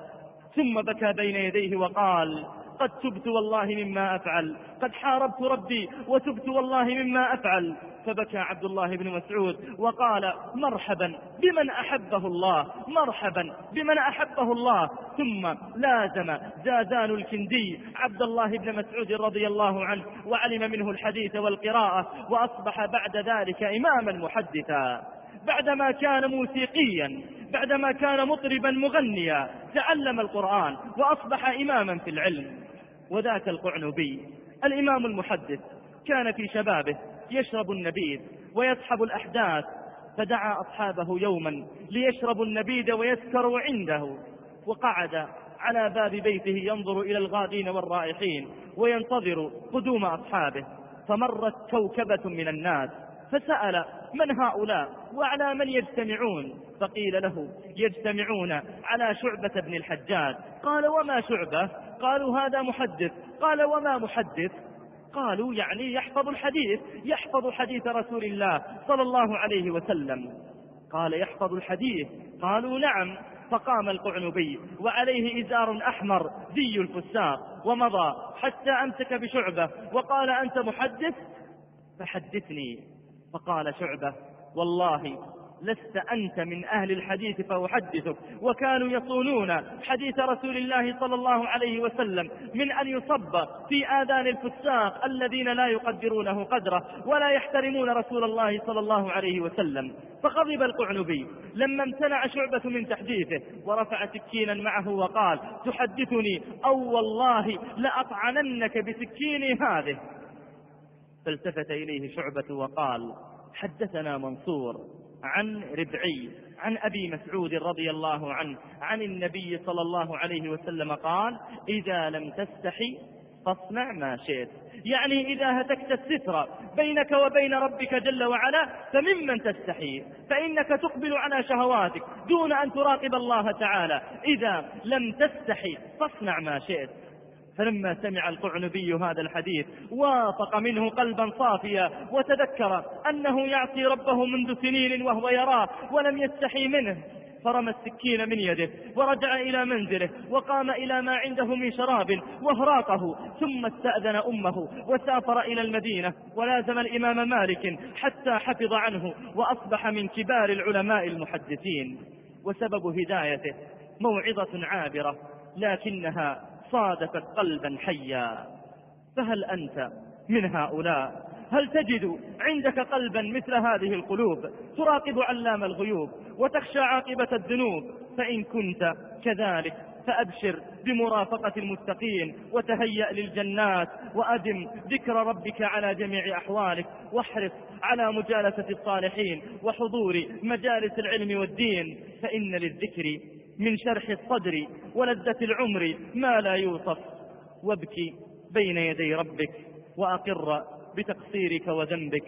ثم بكى بين يديه وقال قد تبت والله مما أفعل قد حاربت ربي وتبت والله مما أفعل. فبكى عبد الله بن مسعود وقال مرحبا بمن أحبه الله مرحبا بمن أحبه الله. ثم لازم زادان الكندي عبد الله بن مسعود رضي الله عنه وعلم منه الحديث والقراءة وأصبح بعد ذلك إماما محدثا. بعدما كان موسيقيا بعدما كان مطربا مغنيا تعلم القرآن وأصبح إماما في العلم. وذاك القعنبي الإمام المحدث كان في شبابه يشرب النبيذ ويسحب الأحداث فدعا أصحابه يوما ليشربوا النبيذ ويسكروا عنده وقعد على باب بيته ينظر إلى الغادين والرائحين وينتظر قدوم أصحابه. فمرت كوكبة من الناس فسأل من هؤلاء وعلى من يجتمعون؟ فقيل له يجتمعون على شعبة بن الحجاج. قال وما شعبة؟ قالوا هذا محدث. قال وما محدث؟ قالوا يعني يحفظ الحديث يحفظ حديث رسول الله صلى الله عليه وسلم. قال يحفظ الحديث؟ قالوا نعم. فقام القعنبي وعليه إزار أحمر ذي الفساق ومضى حتى أمسك بشعبة وقال أنت محدث؟ فحدثني. فقال شعبة والله لست أنت من أهل الحديث فأحدثك. وكانوا يصونون حديث رسول الله صلى الله عليه وسلم من أن يصب في آذان الفساق الذين لا يقدرونه قدره ولا يحترمون رسول الله صلى الله عليه وسلم. فغضب القعنبي لما امتنع شعبة من تحديثه ورفع سكينا معه وقال تحدثني أو والله لأطعننك بسكيني هذه. فالتفت إليه شعبة وقال حدثنا منصور. عن ربعي عن أبي مسعود رضي الله عنه عن النبي صلى الله عليه وسلم قال إذا لم تستحي فاصنع ما شئت. يعني إذا هتكت الستر بينك وبين ربك جل وعلا فممن تستحي؟ فإنك تقبل على شهواتك دون أن تراقب الله تعالى. إذا لم تستحي فاصنع ما شئت. فلما سمع القعنبي هذا الحديث وافق منه قلبا صافيا وتذكر أنه يعصي ربه منذ سنين وهو يراه ولم يستحي منه. فرمى السكين من يده ورجع إلى منزله وقام إلى ما عنده من شراب وهراقه ثم استأذن أمه وسافر إلى المدينة ولازم الإمام مالك حتى حفظ عنه وأصبح من كبار العلماء المحدثين. وسبب هدايته موعظة عابرة لكنها صادفت قلبا حيا. فهل أنت من هؤلاء؟ هل تجد عندك قلبا مثل هذه القلوب؟ تراقب علام الغيوب وتخشى عاقبة الذنوب. فإن كنت كذلك فأبشر بمرافقة المتقين وتهيأ للجنات وأدم ذكر ربك على جميع أحوالك. واحرص على مجالسة الصالحين وحضور مجالس العلم والدين. فإن للذكر من شرح الصدر ولذة العمر ما لا يوصف. وابكي بين يدي ربك وأقر بتقصيرك وذنبك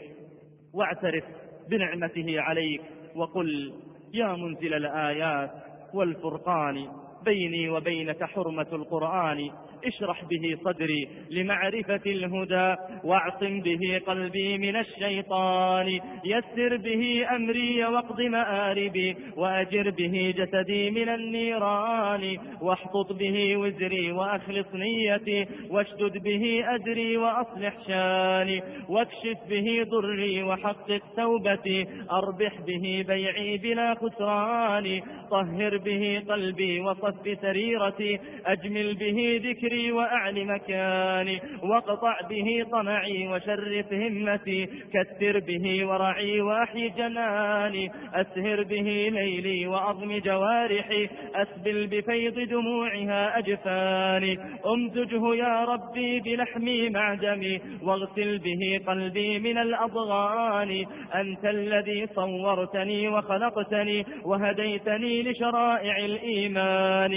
واعترف بنعمته عليك وقل يا منزل الآيات والفرقان بيني وبينك حرمة القرآن اشرح به صدري لمعرفة الهدى واعصم به قلبي من الشيطان. يسر به أمري واقض مآربي وأجر به جسدي من النيران. واحطط به وزري وأخلص نيتي واشدد به أجري وأصلح شاني. واكشف به ضري وحقق توبتي. أربح به بيعي بلا خسران. طهر به قلبي وصف سريرتي. أجمل به ذكري ذكري وأعل مكاني واقطع به طمعي وشرف همتي كثر به ورعي وأحي جناني أسهر به ليلي وأضم جوارحي أسبل بفيض دموعها أجفاني. أمزجه يا ربي بلحمي مع دمي واغسل به قلبي من الأضغان أنت الذي صورتني وخلقتني وهديتني لشرائع الإيمان.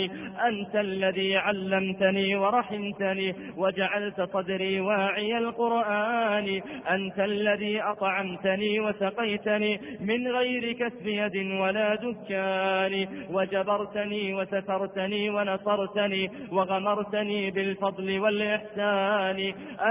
أنت الذي علمتني ورحمتني وجعلت صدري واعي القرآن. أنت الذي أطعمتني وسقيتني من غير كسب يد ولا دكان. وجبرتني وسترتني ونصرتني وغمرتني بالفضل والإحسان.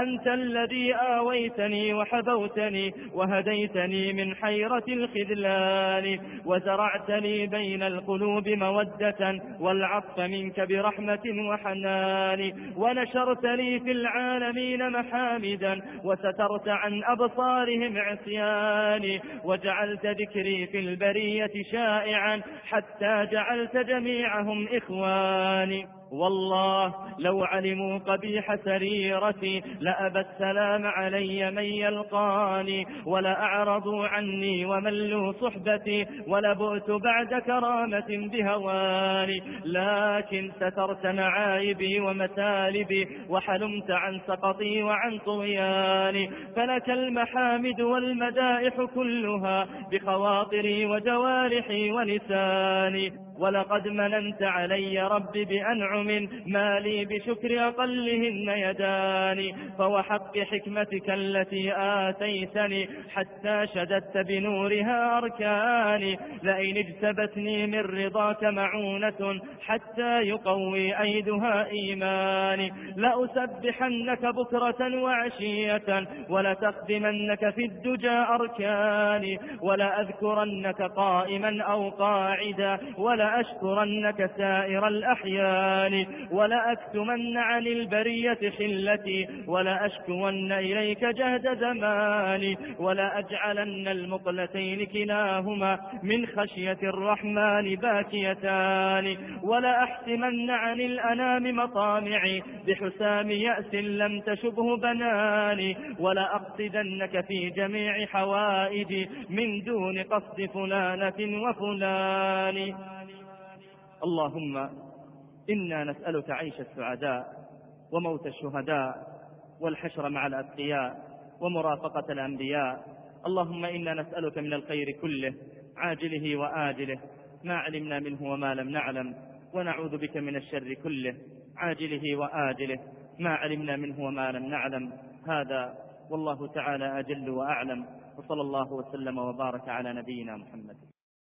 أنت الذي آويتني وحبوتني وهديتني من حيرة الخذلان. وزرعتني بين القلوب مودة والعطف منك برحمة وحنان. ونشرت لي في العالمين محامدا وسترت عن أبصارهم عصياني وجعلت ذكري في البرية شائعا حتى جعلت جميعهم إخواني. والله لو علموا قبيح سريرتي لأبى السلام علي من يلقاني ولأعرضوا عني وملوا صحبتي ولبؤت بعد كرامة بهواني. لكن سترت معايبي ومثالبي وحلمت عن سقطي وعن طغياني. فلك المحامد والمدائح كلها بخواطري وجوارحي ولساني. ولقد مننت علي رب بأنعم ما لي بشكر أقلهن يداني فوحق حكمتك التي آتيتني حتى شددت بنورها أركاني. لئن اجتبتني من رضاك معونة حتى يقوي أيدها إيماني. لأسبحنك بكرة وعشية ولتخدمنك في الدجى أركاني. ولأذكرنك قائما أو قاعدا ولأشكرنك سائر الأحيان ولأكتمن عن البرية خلتي ولأشكون إليك جهد زماني ولأجعلن المقلتين كلاهما من خشية الرحمن باكيتان ولأحسمن عن الأنام مطامعي بحسام يأس لم تشبه بناني ولأقصدنك في جميع حوائجي من دون قصد فلانة وفلان. اللهم إنا نسألك عيش السعداء وموت الشهداء والحشر مع الأتقياء ومرافقة الأنبياء. اللهم إنا نسألك من الخير كله عاجله وآجله ما علمنا منه وما لم نعلم ونعوذ بك من الشر كله عاجله وآجله ما علمنا منه وما لم نعلم. هذا والله تعالى أجل وأعلم. وصلى الله وسلم وبارك على نبينا محمد.